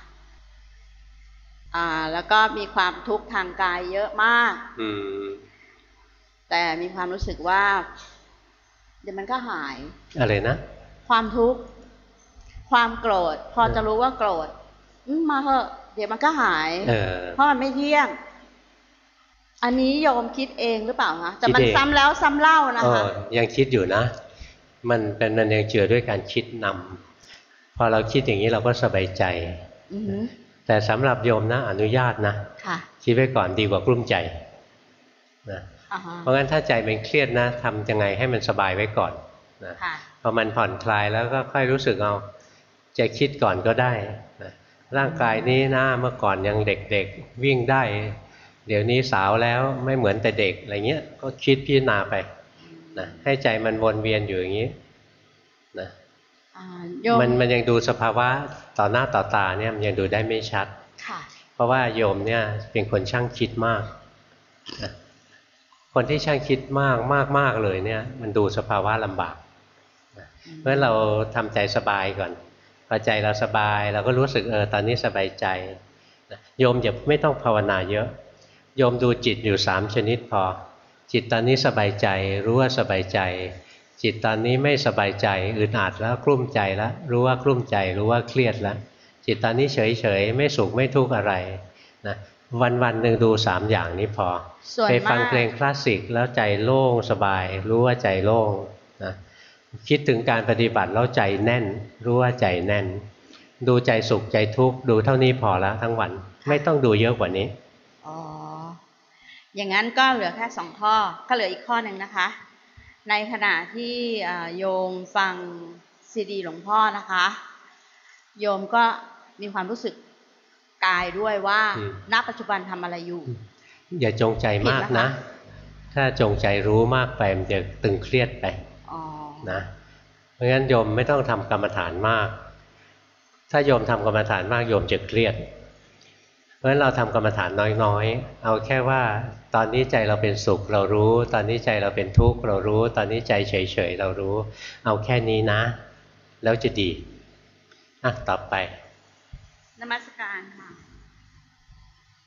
อ่า แล้วก็มีความทุกข์ทางกายเยอะมากอืมแต่มีความรู้สึกว่า เดี๋ยวมันก็หาย อะไรนะ ความทุกข์ ความโกรธ พอจะรู้ว่าโกรธอืมมาเถอะเดี๋ยวมันก็หายเออเพราะมันไม่เที่ยง อันนี้โยมคิดเองหรือเปล่าคะแต่มันคิดเองซ้ำแล้วซ้ำเล่านะเอคะอยังคิดอยู่นะ มันเป็นมันยังเจือด้วยการคิดนำพอเราคิดอย่างนี้เราก็สบายใจอือหือแต่สำหรับโยมนะ อนุญาตนะค่ะคิดไว้ก่อนดีกว่ากลุ้มใจนะอ่าฮะเพราะงั้นถ้าใจเป็นเครียดนะทำยังไงให้มันสบายไว้ก่อนนะค่ะพอมันผ่อนคลายแล้วก็ค่อยรู้สึกเอา จะคิดก่อนก็ได้นะร่างกายนี้นะเมื่อก่อนยังเด็กๆวิ่งได้ เดี๋ยวนี้สาวแล้วไม่เหมือนแต่เด็กอะไรเงี้ยก็คิดพิจารณาไปนะให้ใจมันวนเวียนอยู่อย่างนี้นะอ่าโยมมันมันยังดูสภาวะต่อหน้าต่อตาเนี่ยมันยังดูได้ไม่ชัดค่ะเพราะว่าโยมเนี่ยเป็นคนช่างคิดมากนะคนที่ช่างคิดมากมากมากเลยเนี่ย มันดูสภาวะลำบากนะเพราะฉะนั้นเราทำใจสบายก่อน พอใจเราสบาย เราก็รู้สึกเออตอนนี้สบายใจนะโยมอย่าไม่ต้องภาวนาเยอะโยมดูจิตอยู่สามชนิดพอ จิตตอนนี้สบายใจรู้ว่าสบายใจ จิตตอนนี้ไม่สบายใจอึดอัดแล้วกลุ้มใจแล้วรู้ว่ากลุ้มใจรู้ว่าเครียดแล้วจิตตอนนี้เฉยเฉยๆไม่สุขไม่ทุกข์อะไรนะวันวันๆหนึ่งดูสามอย่างนี้พอส่วนไปฟัมางกเพลงคลาสสิกแล้วใจโล่งสบาย รู้ว่าใจโล่งนะ คิดถึงการปฏิบัติแล้วใจแน่น รู้ว่าใจแน่น ดูใจสุขใจทุกข์ดูเท่านี้พอแล้วทั้งวัน ไม่ต้องดูเยอะกว่านี้อ๋ออย่างนั้นก็เหลือแค่สองข้อก็เหลืออีกข้อหนึ่งนะคะ ในขณะที่อ่าโยมฟังซีดีหลวงพ่อนะคะ โยมก็มีความรู้สึกกายด้วยว่าอืมณปัจจุบันทำอะไรอยู่ อย่าจงใจมากผิดแล้วนะค่ะถ้าจงใจรู้มากไปมันจะตึงเครียดไปอ๋อ นะเพราะงั้นโยมไม่ต้องทำกรรมฐานมาก ถ้าโยมทำกรรมฐานมากโยมจะเครียด เพราะฉะนั้นเราทำกรรมฐานน้อยๆ เอาแค่ว่าตอนนี้ใจเราเป็นสุขเรารู้ ตอนนี้ใจเราเป็นทุกข์เรารู้ ตอนนี้ใจเฉยๆเรารู้ เอาแค่นี้นะ แล้วจะดีอะต่อไปนมัส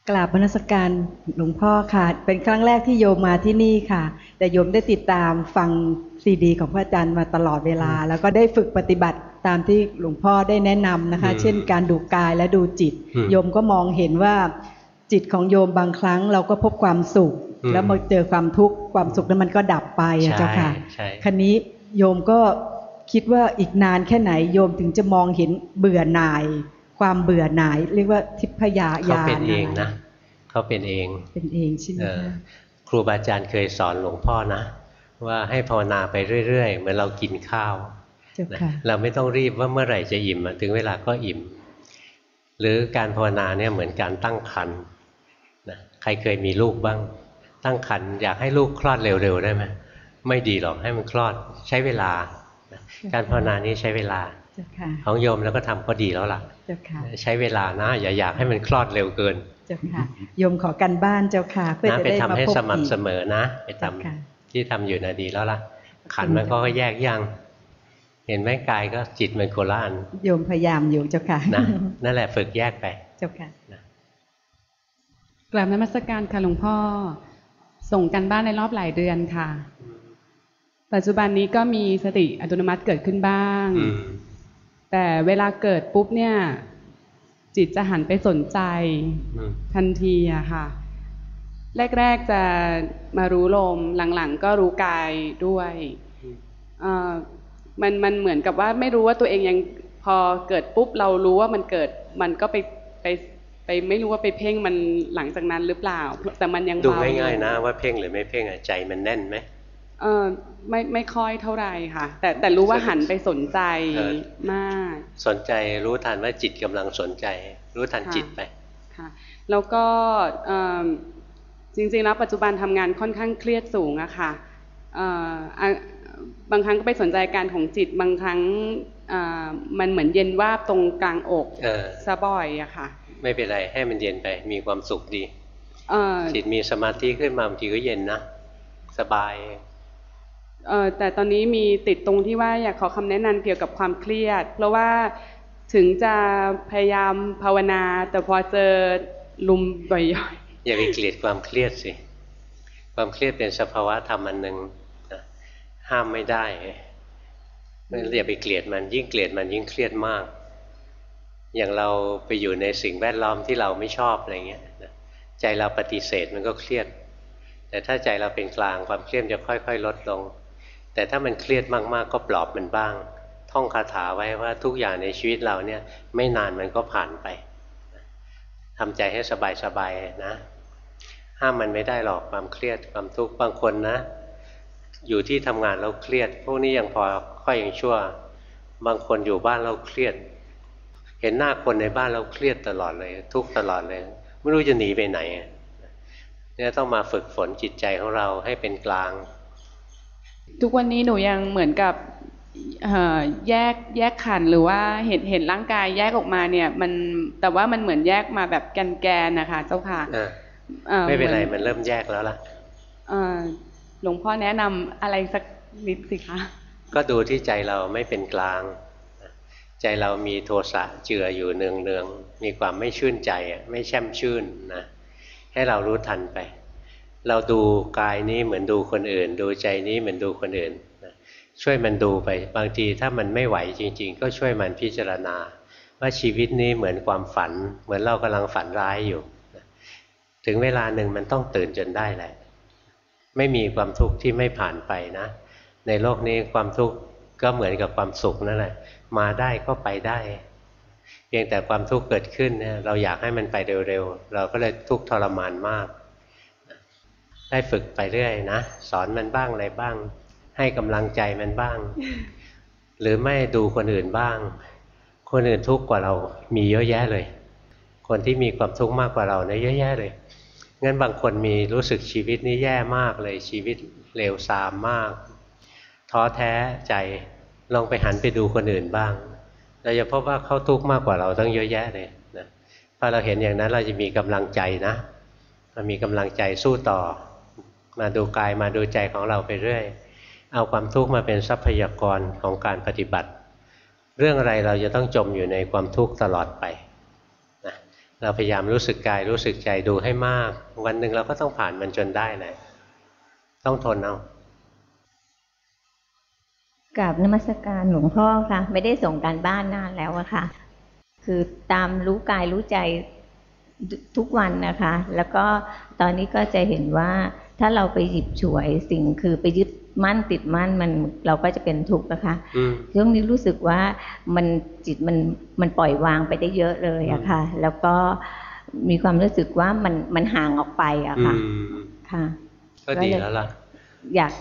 กราบมนสการหลวงพ่อค่ะ เป็นครั้งแรกที่โยมมาที่นี่ค่ะ แต่โยมได้ติดตามฟังซีดี ของพระอาจารย์มาตลอดเวลา แล้วก็ได้ฝึกปฏิบัติตามที่หลวงพ่อได้แนะนำนะคะอืมเช่นการดูกายและดูจิตอืมโยมก็มองเห็นว่าจิตของโยมบางครั้งเราก็พบความสุขอืมแล้วมาเจอความทุกข์ความสุขนั้นมันก็ดับไปอะเจ้าค่ะใช่คันนี้โยมก็คิดว่าอีกนานแค่ไหนโยมถึงจะมองเห็นเบื่อหน่าย ความเบื่อหน่าย เรียกว่าทิพยาเขาญาณเป็นเองนะไรเขาเป็นเอง เป็นเองใช่ไหมเออคะครูบาอาจารย์เคยสอนหลวงพ่อนะว่าให้ภาวนาไปเรื่อย ๆ เหมือนเรากินข้าวเจ้านะค่ะเราไม่ต้องรีบว่าเมื่อไหร่จะอิ่มอะถึงเวลาก็อิ่ม หรือการภาวนาเนี่ยเหมือนการตั้งครรภ์นะใครเคยมีลูกบ้าง ตั้งครรภ์อยากให้ลูกคลอดเร็วๆได้ไหมไม่ดีหรอกให้มันคลอดใช้เวลานะการภาวนานี้ใช้เวลาเจ้าค่ะ ของโยมแล้วก็ทำก็ดีแล้วล่ะเจ้าค่ะใช้เวลานะอย่าอยากให้มันคลอดเร็วเกินเจ้าค่ะโยมขอกันบ้านเจ้าค่ะ เพื่อนะจะไปได้ทำมาให้พบสอีม่ำกเสมอนะ ไปทำเจ้าค่ะที่ทำอยู่นะดีแล้วล่ะ ขันธ์มันก็แยกยัง เห็นไหมกายก็จิตมันโคละอันโยมพยายามอยู่เจ้าค่ะนะนั่นแหละฝึกแยกไปเจ้าค่ะกราบนมัสการค่ะหลวงพ่อ ส่งกันบ้านในรอบหลายเดือนค่ะ ปัจจุบันนี้ก็มีสติอัตโนมัติเกิดขึ้นบ้างอืม แต่เวลาเกิดปุ๊บเนี่ย จิตจะหันไปสนใจอืมทันทีอะค่ะ แรก ๆ จะมารู้ลมหลัง ๆ ก็รู้กายด้วยเอ่อมันมันเหมือนกับว่าไม่รู้ว่าตัวเองยังพอเกิดปุ๊บเรารู้ว่ามันเกิดมันก็ไปไปไปไม่รู้ว่าไปเพ่งมันหลังจากนั้นหรือเปล่า แต่มันยังดูเบาง่ายๆนะว่าเพ่งหรือไม่เพ่งอะใจมันแน่นไหม เออไม่ไม่ค่อยเท่าไหร่ค่ะ แต่แต่รู้ว่าหันไปสนใจเออมาก สนใจรู้ทันว่าจิตกำลังสนใจ รู้ทันค่ะจิตไปค่ะแล้วก็เอิ่มจริงๆแล้วปัจจุบันทำงานค่อนข้างเครียดสูงอะค่ะเอ่ออะบางครั้งก็ไปสนใจอาการของจิตบางครั้งเอ่อมันเหมือนเย็นวาบตรงกลางอกเออซะบ่อยอะค่ะ ไม่เป็นไรให้มันเย็นไปมีความสุขดีเอ่อจิตมีสมาธิขึ้นมาบางทีก็เย็นนะ สบายเอ่อ แต่ตอนนี้มีติดตรงที่ว่าอยากขอคำแนะนำเกี่ยวกับความเครียด เพราะว่าถึงจะพยายามภาวนา แต่พอเจอลุมบ่อยอย่าไปเกลียดความเครียดสิความเครียดเป็นสภาวะธรรมอันหนึ่งนะห้ามไม่ได้ไม่อย่าไปเกลียดมันยิ่งเกลียดมันยิ่งเครียดมาก อย่างเราไปอยู่ในสิ่งแวดล้อมที่เราไม่ชอบอะไรเงี้ยใจเราปฏิเสธมันก็เครียด แต่ถ้าใจเราเป็นกลางความเครียดจะค่อย ๆ ลดลง แต่ถ้ามันเครียดมากๆ ก็ปลอบมันบ้าง ท่องคาถาไว้ว่าทุกอย่างในชีวิตเราเนี่ยไม่นานมันก็ผ่านไปทำใจให้สบายๆนะ ห้ามมันไม่ได้หรอกความเครียดความทุกข์บางคนนะ อยู่ที่ทำงานแล้วเครียด พวกนี้ยังพอค่อยยังชั่ว บางคนอยู่บ้านแล้วเครียด เห็นหน้าคนในบ้านเราเครียดตลอดเลย ทุกตลอดเลย ไม่รู้จะหนีไปไหนเนี่ยต้องมาฝึกฝนจิตใจของเราให้เป็นกลาง ทุกวันนี้หนูยังเหมือนกับเอ่อแยกแยกขันธ์หรือว่าเห็นเห็นร่างกายแยกออกมาเนี่ย มันแต่ว่ามันเหมือนแยกมาแบบแกนแกนๆนะคะ เจ้าค่ะอะอ่อไม่เป็นไรหอมันเริ่มแยกแล้วล่ะเอ่อหลวงพ่อแนะนำอะไรสักนิดสิคะก็ดูที่ใจเราไม่เป็นกลาง ใจเรามีโทสะเจืออยู่เนืองเนืองๆมีความไม่ชื่นใจอะไม่แช่มชื่นนะให้เรารู้ทันไป เราดูกายนี้เหมือนดูคนอื่น ดูใจนี้เหมือนดูคนอื่นนะช่วยมันดูไปบางทีถ้ามันไม่ไหวจริง ๆ ก็ช่วยมันพิจารณา ว่าชีวิตนี้เหมือนความฝัน เหมือนเรากำลังฝันร้ายอยู่นะถึงเวลาหนึ่งมันต้องตื่นจนได้แหละ ไม่มีความทุกข์ที่ไม่ผ่านไปนะ ในโลกนี้ความทุกข์ก็เหมือนกับความสุขนั่นแหละมาได้ก็ไปได้เพียงแต่ความทุกข์เกิดขึ้นเนี่ยเราอยากให้มันไปเร็วๆ เราก็เลยทุกข์ทรมานมาก ได้ฝึกไปเรื่อยนะ สอนมันบ้างอะไรบ้าง ให้กำลังใจมันบ้าง หรือไม่ดูคนอื่นบ้าง คนอื่นทุกข์กว่าเรามีเยอะแยะเลย คนที่มีความทุกข์มากกว่าเราเนี่ยเยอะแยะเลยงั้นบางคนมีรู้สึกชีวิตนี้แย่มากเลยชีวิตเลวทรามมาก ท้อแท้ใจลองไปหันไปดูคนอื่นบ้าง เราจะพบว่าเขาทุกข์มากกว่าเราตั้งเยอะแยะเลยนะพอเราเห็นอย่างนั้นเราจะมีกำลังใจนะเรามีกำลังใจสู้ต่อ มาดูกายมาดูใจของเราไปเรื่อย เอาความทุกข์มาเป็นทรัพยากรของการปฏิบัติ เรื่องอะไรเราจะต้องจมอยู่ในความทุกข์ตลอดไปนะเราพยายามรู้สึกกายรู้สึกใจดูให้มาก วันหนึ่งเราก็ต้องผ่านมันจนได้แหละต้องทนเอากราบนมัสการหลวงพ่อค่ะ ไม่ได้ส่งการบ้านนานแล้วอะค่ะ คือตามรู้กายรู้ใจทุกวันนะคะ แล้วก็ตอนนี้ก็จะเห็นว่า ถ้าเราไปหยิบฉวยสิ่งคือไปยึดมั่นติดมั่นมันเราก็จะเป็นทุกข์นะคะอืมช่วงนี้รู้สึกว่ามันจิตมันมันปล่อยวางไปได้เยอะเลยอะค่ะ แล้วก็มีความรู้สึกว่ามันมันห่างออกไปอะอืค่ะมค่ะ ก็ดีแล้วล่ะ อยาก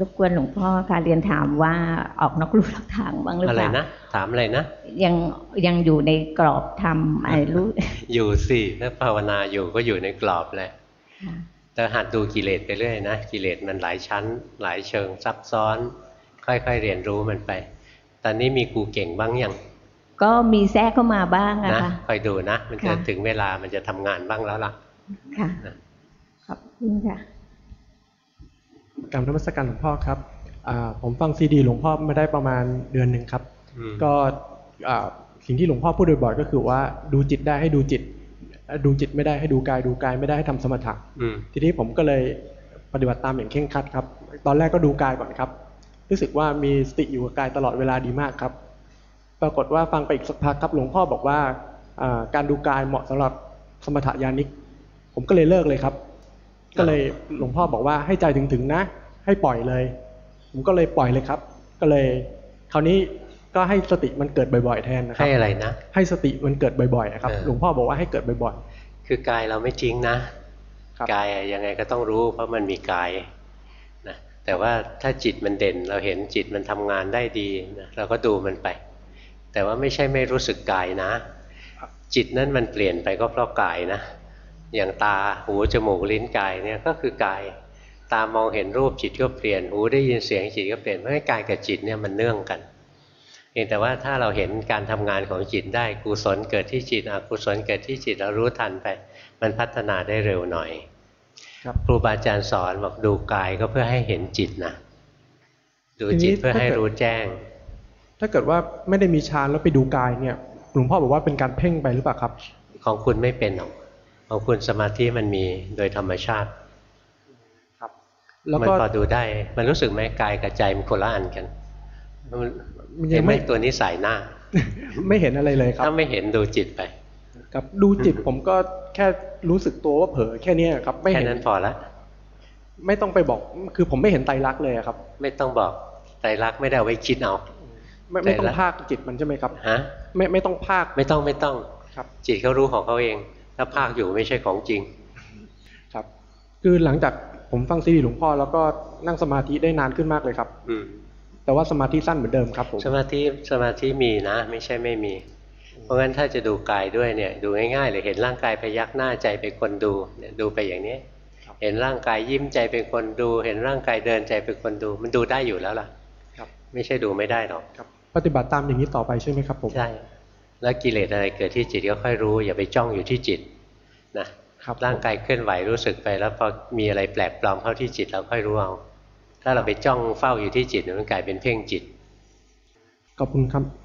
รบกวนหลวงพ่อค่ะเรียนถามว่าออกนอกลู่นอกทางบ้างหรืออะเปไรล่านะถามอะไรนะยังยังอยู่ในกรอบทำไอ้รู้อยู่สิถ้าภาวนาอยู่ก็อยู่ในกรอบแหละ แต่หัดดูกิเลสไปเรื่อยนะกิเลสมันหลายชั้น หลายเชิงซับซ้อน ค่อยๆเรียนรู้มันไป ตอนนี้มีกูเก่งบ้างยังก็มีแทรกเข้ามาบ้างอะนะค่ะคอยดูนะ มันจะค่ะถึงเวลามันจะทำงานบ้างแล้วล่ะ ค่ะนะขอบคุณค่ะกรรมนมัสการหลวงพ่อครับอ่าผมฟังซีดีหลวงพ่อมาได้ประมาณเดือนหนึ่งครับอืมก็อ่าสิ่งที่หลวงพ่อพูดบ่อยๆก็คือว่าดูจิตได้ให้ดูจิต ดูจิตไม่ได้ให้ดูกายดูกายไม่ได้ให้ทำสมถะอืมทีนี้ผมก็เลยปฏิบัติตามอย่างเคร่งครัดครับตอนแรกก็ดูกายก่อนครับ รู้สึกว่ามีสติอยู่กับกายตลอดเวลาดีมากครับ ปรากฏว่าฟังไปอีกสักพักครับหลวงพ่อบอกว่าอ่าการดูกายเหมาะสำหรับสมถะญาณิก ผมก็เลยเลิกเลยครับ ก็เลยหลวงพ่อบอกว่าให้ใจถึงๆนะ ให้ปล่อยเลย ผมก็เลยปล่อยเลยครับ ก็เลย คราวนี้ ก็ให้สติมันเกิดบ่อยๆแทนนะครัให้อะไรนะ ให้สติมันเกิดบ่อยๆอะครับเออหลวงพ่อบอกว่าให้เกิดบ่อยคือกายเราไม่ทิ้งนะครับกายอะยังไงก็ต้องรู้ เพราะมันมีกายนะแต่ว่าถ้าจิตมันเด่น เราเห็นจิตมันทำงานได้ดีนะเราก็ดูมันไป แต่ว่าไม่ใช่ไม่รู้สึกกายนะ จิตนั้นมันเปลี่ยนไปก็เพราะกายนะ อย่างตาหูจมูกลิ้นกายเนี่ยก็คือกายตามองเห็นรูปจิตก็เปลี่ยนหูได้ยินเสียงจิตก็เปลี่ยนเพราะให้กายกับจิตเนี่ยมันเนื่องกันเพียงแต่ว่าถ้าเราเห็นการทำงานของจิตได้กุศลเกิดที่จิตอกุศลเกิดที่จิตเรารู้ทันไป มันพัฒนาได้เร็วหน่อยๆครับครูบาอาจารย์สอนบอกดูกายก็เพื่อให้เห็นจิตนะดูจิตเพื่อให้รู้แจ้ง ถ้าเกิดว่าไม่ได้มีฌานแล้วไปดูกายเนี่ยหลวงพ่อบอกว่าเป็นการเพ่งไปหรือเปล่าครับ ของคุณไม่เป็นหรอกของคุณสมาธิมันมีโดยธรรมชาติ ครับ แล้วมันก็พอดูได้ มันรู้สึกไหมกายกับใจมันคนละอันกันมันมัน ยัเห็นงไหมไม่ตัวนี้สายหน้า ไม่เห็นอะไรเลยครับ ถ้าไม่เห็นดูจิตไป ครับดูจิตผมก็แค่รู้สึกตัวว่าเผลอแค่เนี้ยครับ ไม่แค่เห็นนั้นพอละไม่ต้องไปบอก คือผมไม่เห็นไตรลักษณ์เลยอะครับ ไม่ต้องบอกไตรลักษณ์ไม่ได้เอาไว้คิดเอาไม่ไม่ต้องไตรลักษณ์ภาคจิตมันใช่ไหมครับฮะไม่ไม่ต้องภาคไม่ต้องไม่ต้องครับ จิตเขารู้ของเขาเอง ถ้าภาคอยู่ไม่ใช่ของจริง ครับ คือหลังจากผมฟังซีดีหลวงพ่อแล้วก็นั่งสมาธิได้นานขึ้นมากเลยครับ อืม แต่ว่าสมาธิสั้นเหมือนเดิมครับผมสมาธิสมาธิมีนะ ไม่ใช่ไม่มี เพราะงั้นถ้าจะดูกายด้วยเนี่ยดูง่ายๆเลยเห็นร่างกายพยักหน้าใจเป็นคนดูเนี่ยดูไปอย่างนี้ เห็นร่างกายยิ้มใจเป็นคนดู เห็นร่างกายเดินใจเป็นคนดู มันดูได้อยู่แล้วล่ะครับไม่ใช่ดูไม่ได้หรอกครับ ปฏิบัติตามอย่างนี้ต่อไปใช่ไหมครับผมใช่แล้วกิเลสอะไรเกิดที่จิตก็ค่อยรู้ อย่าไปจ้องอยู่ที่จิตนะครับร่างกายเคลื่อนไหวรู้สึกไป แล้วพอมีอะไรแปลกปลอมเข้าที่จิตเราค่อยรู้เอา ถ้าเราไปจ้องเฝ้าอยู่ที่จิตมันกลายเป็นเพ่งจิตขอบคุณครับ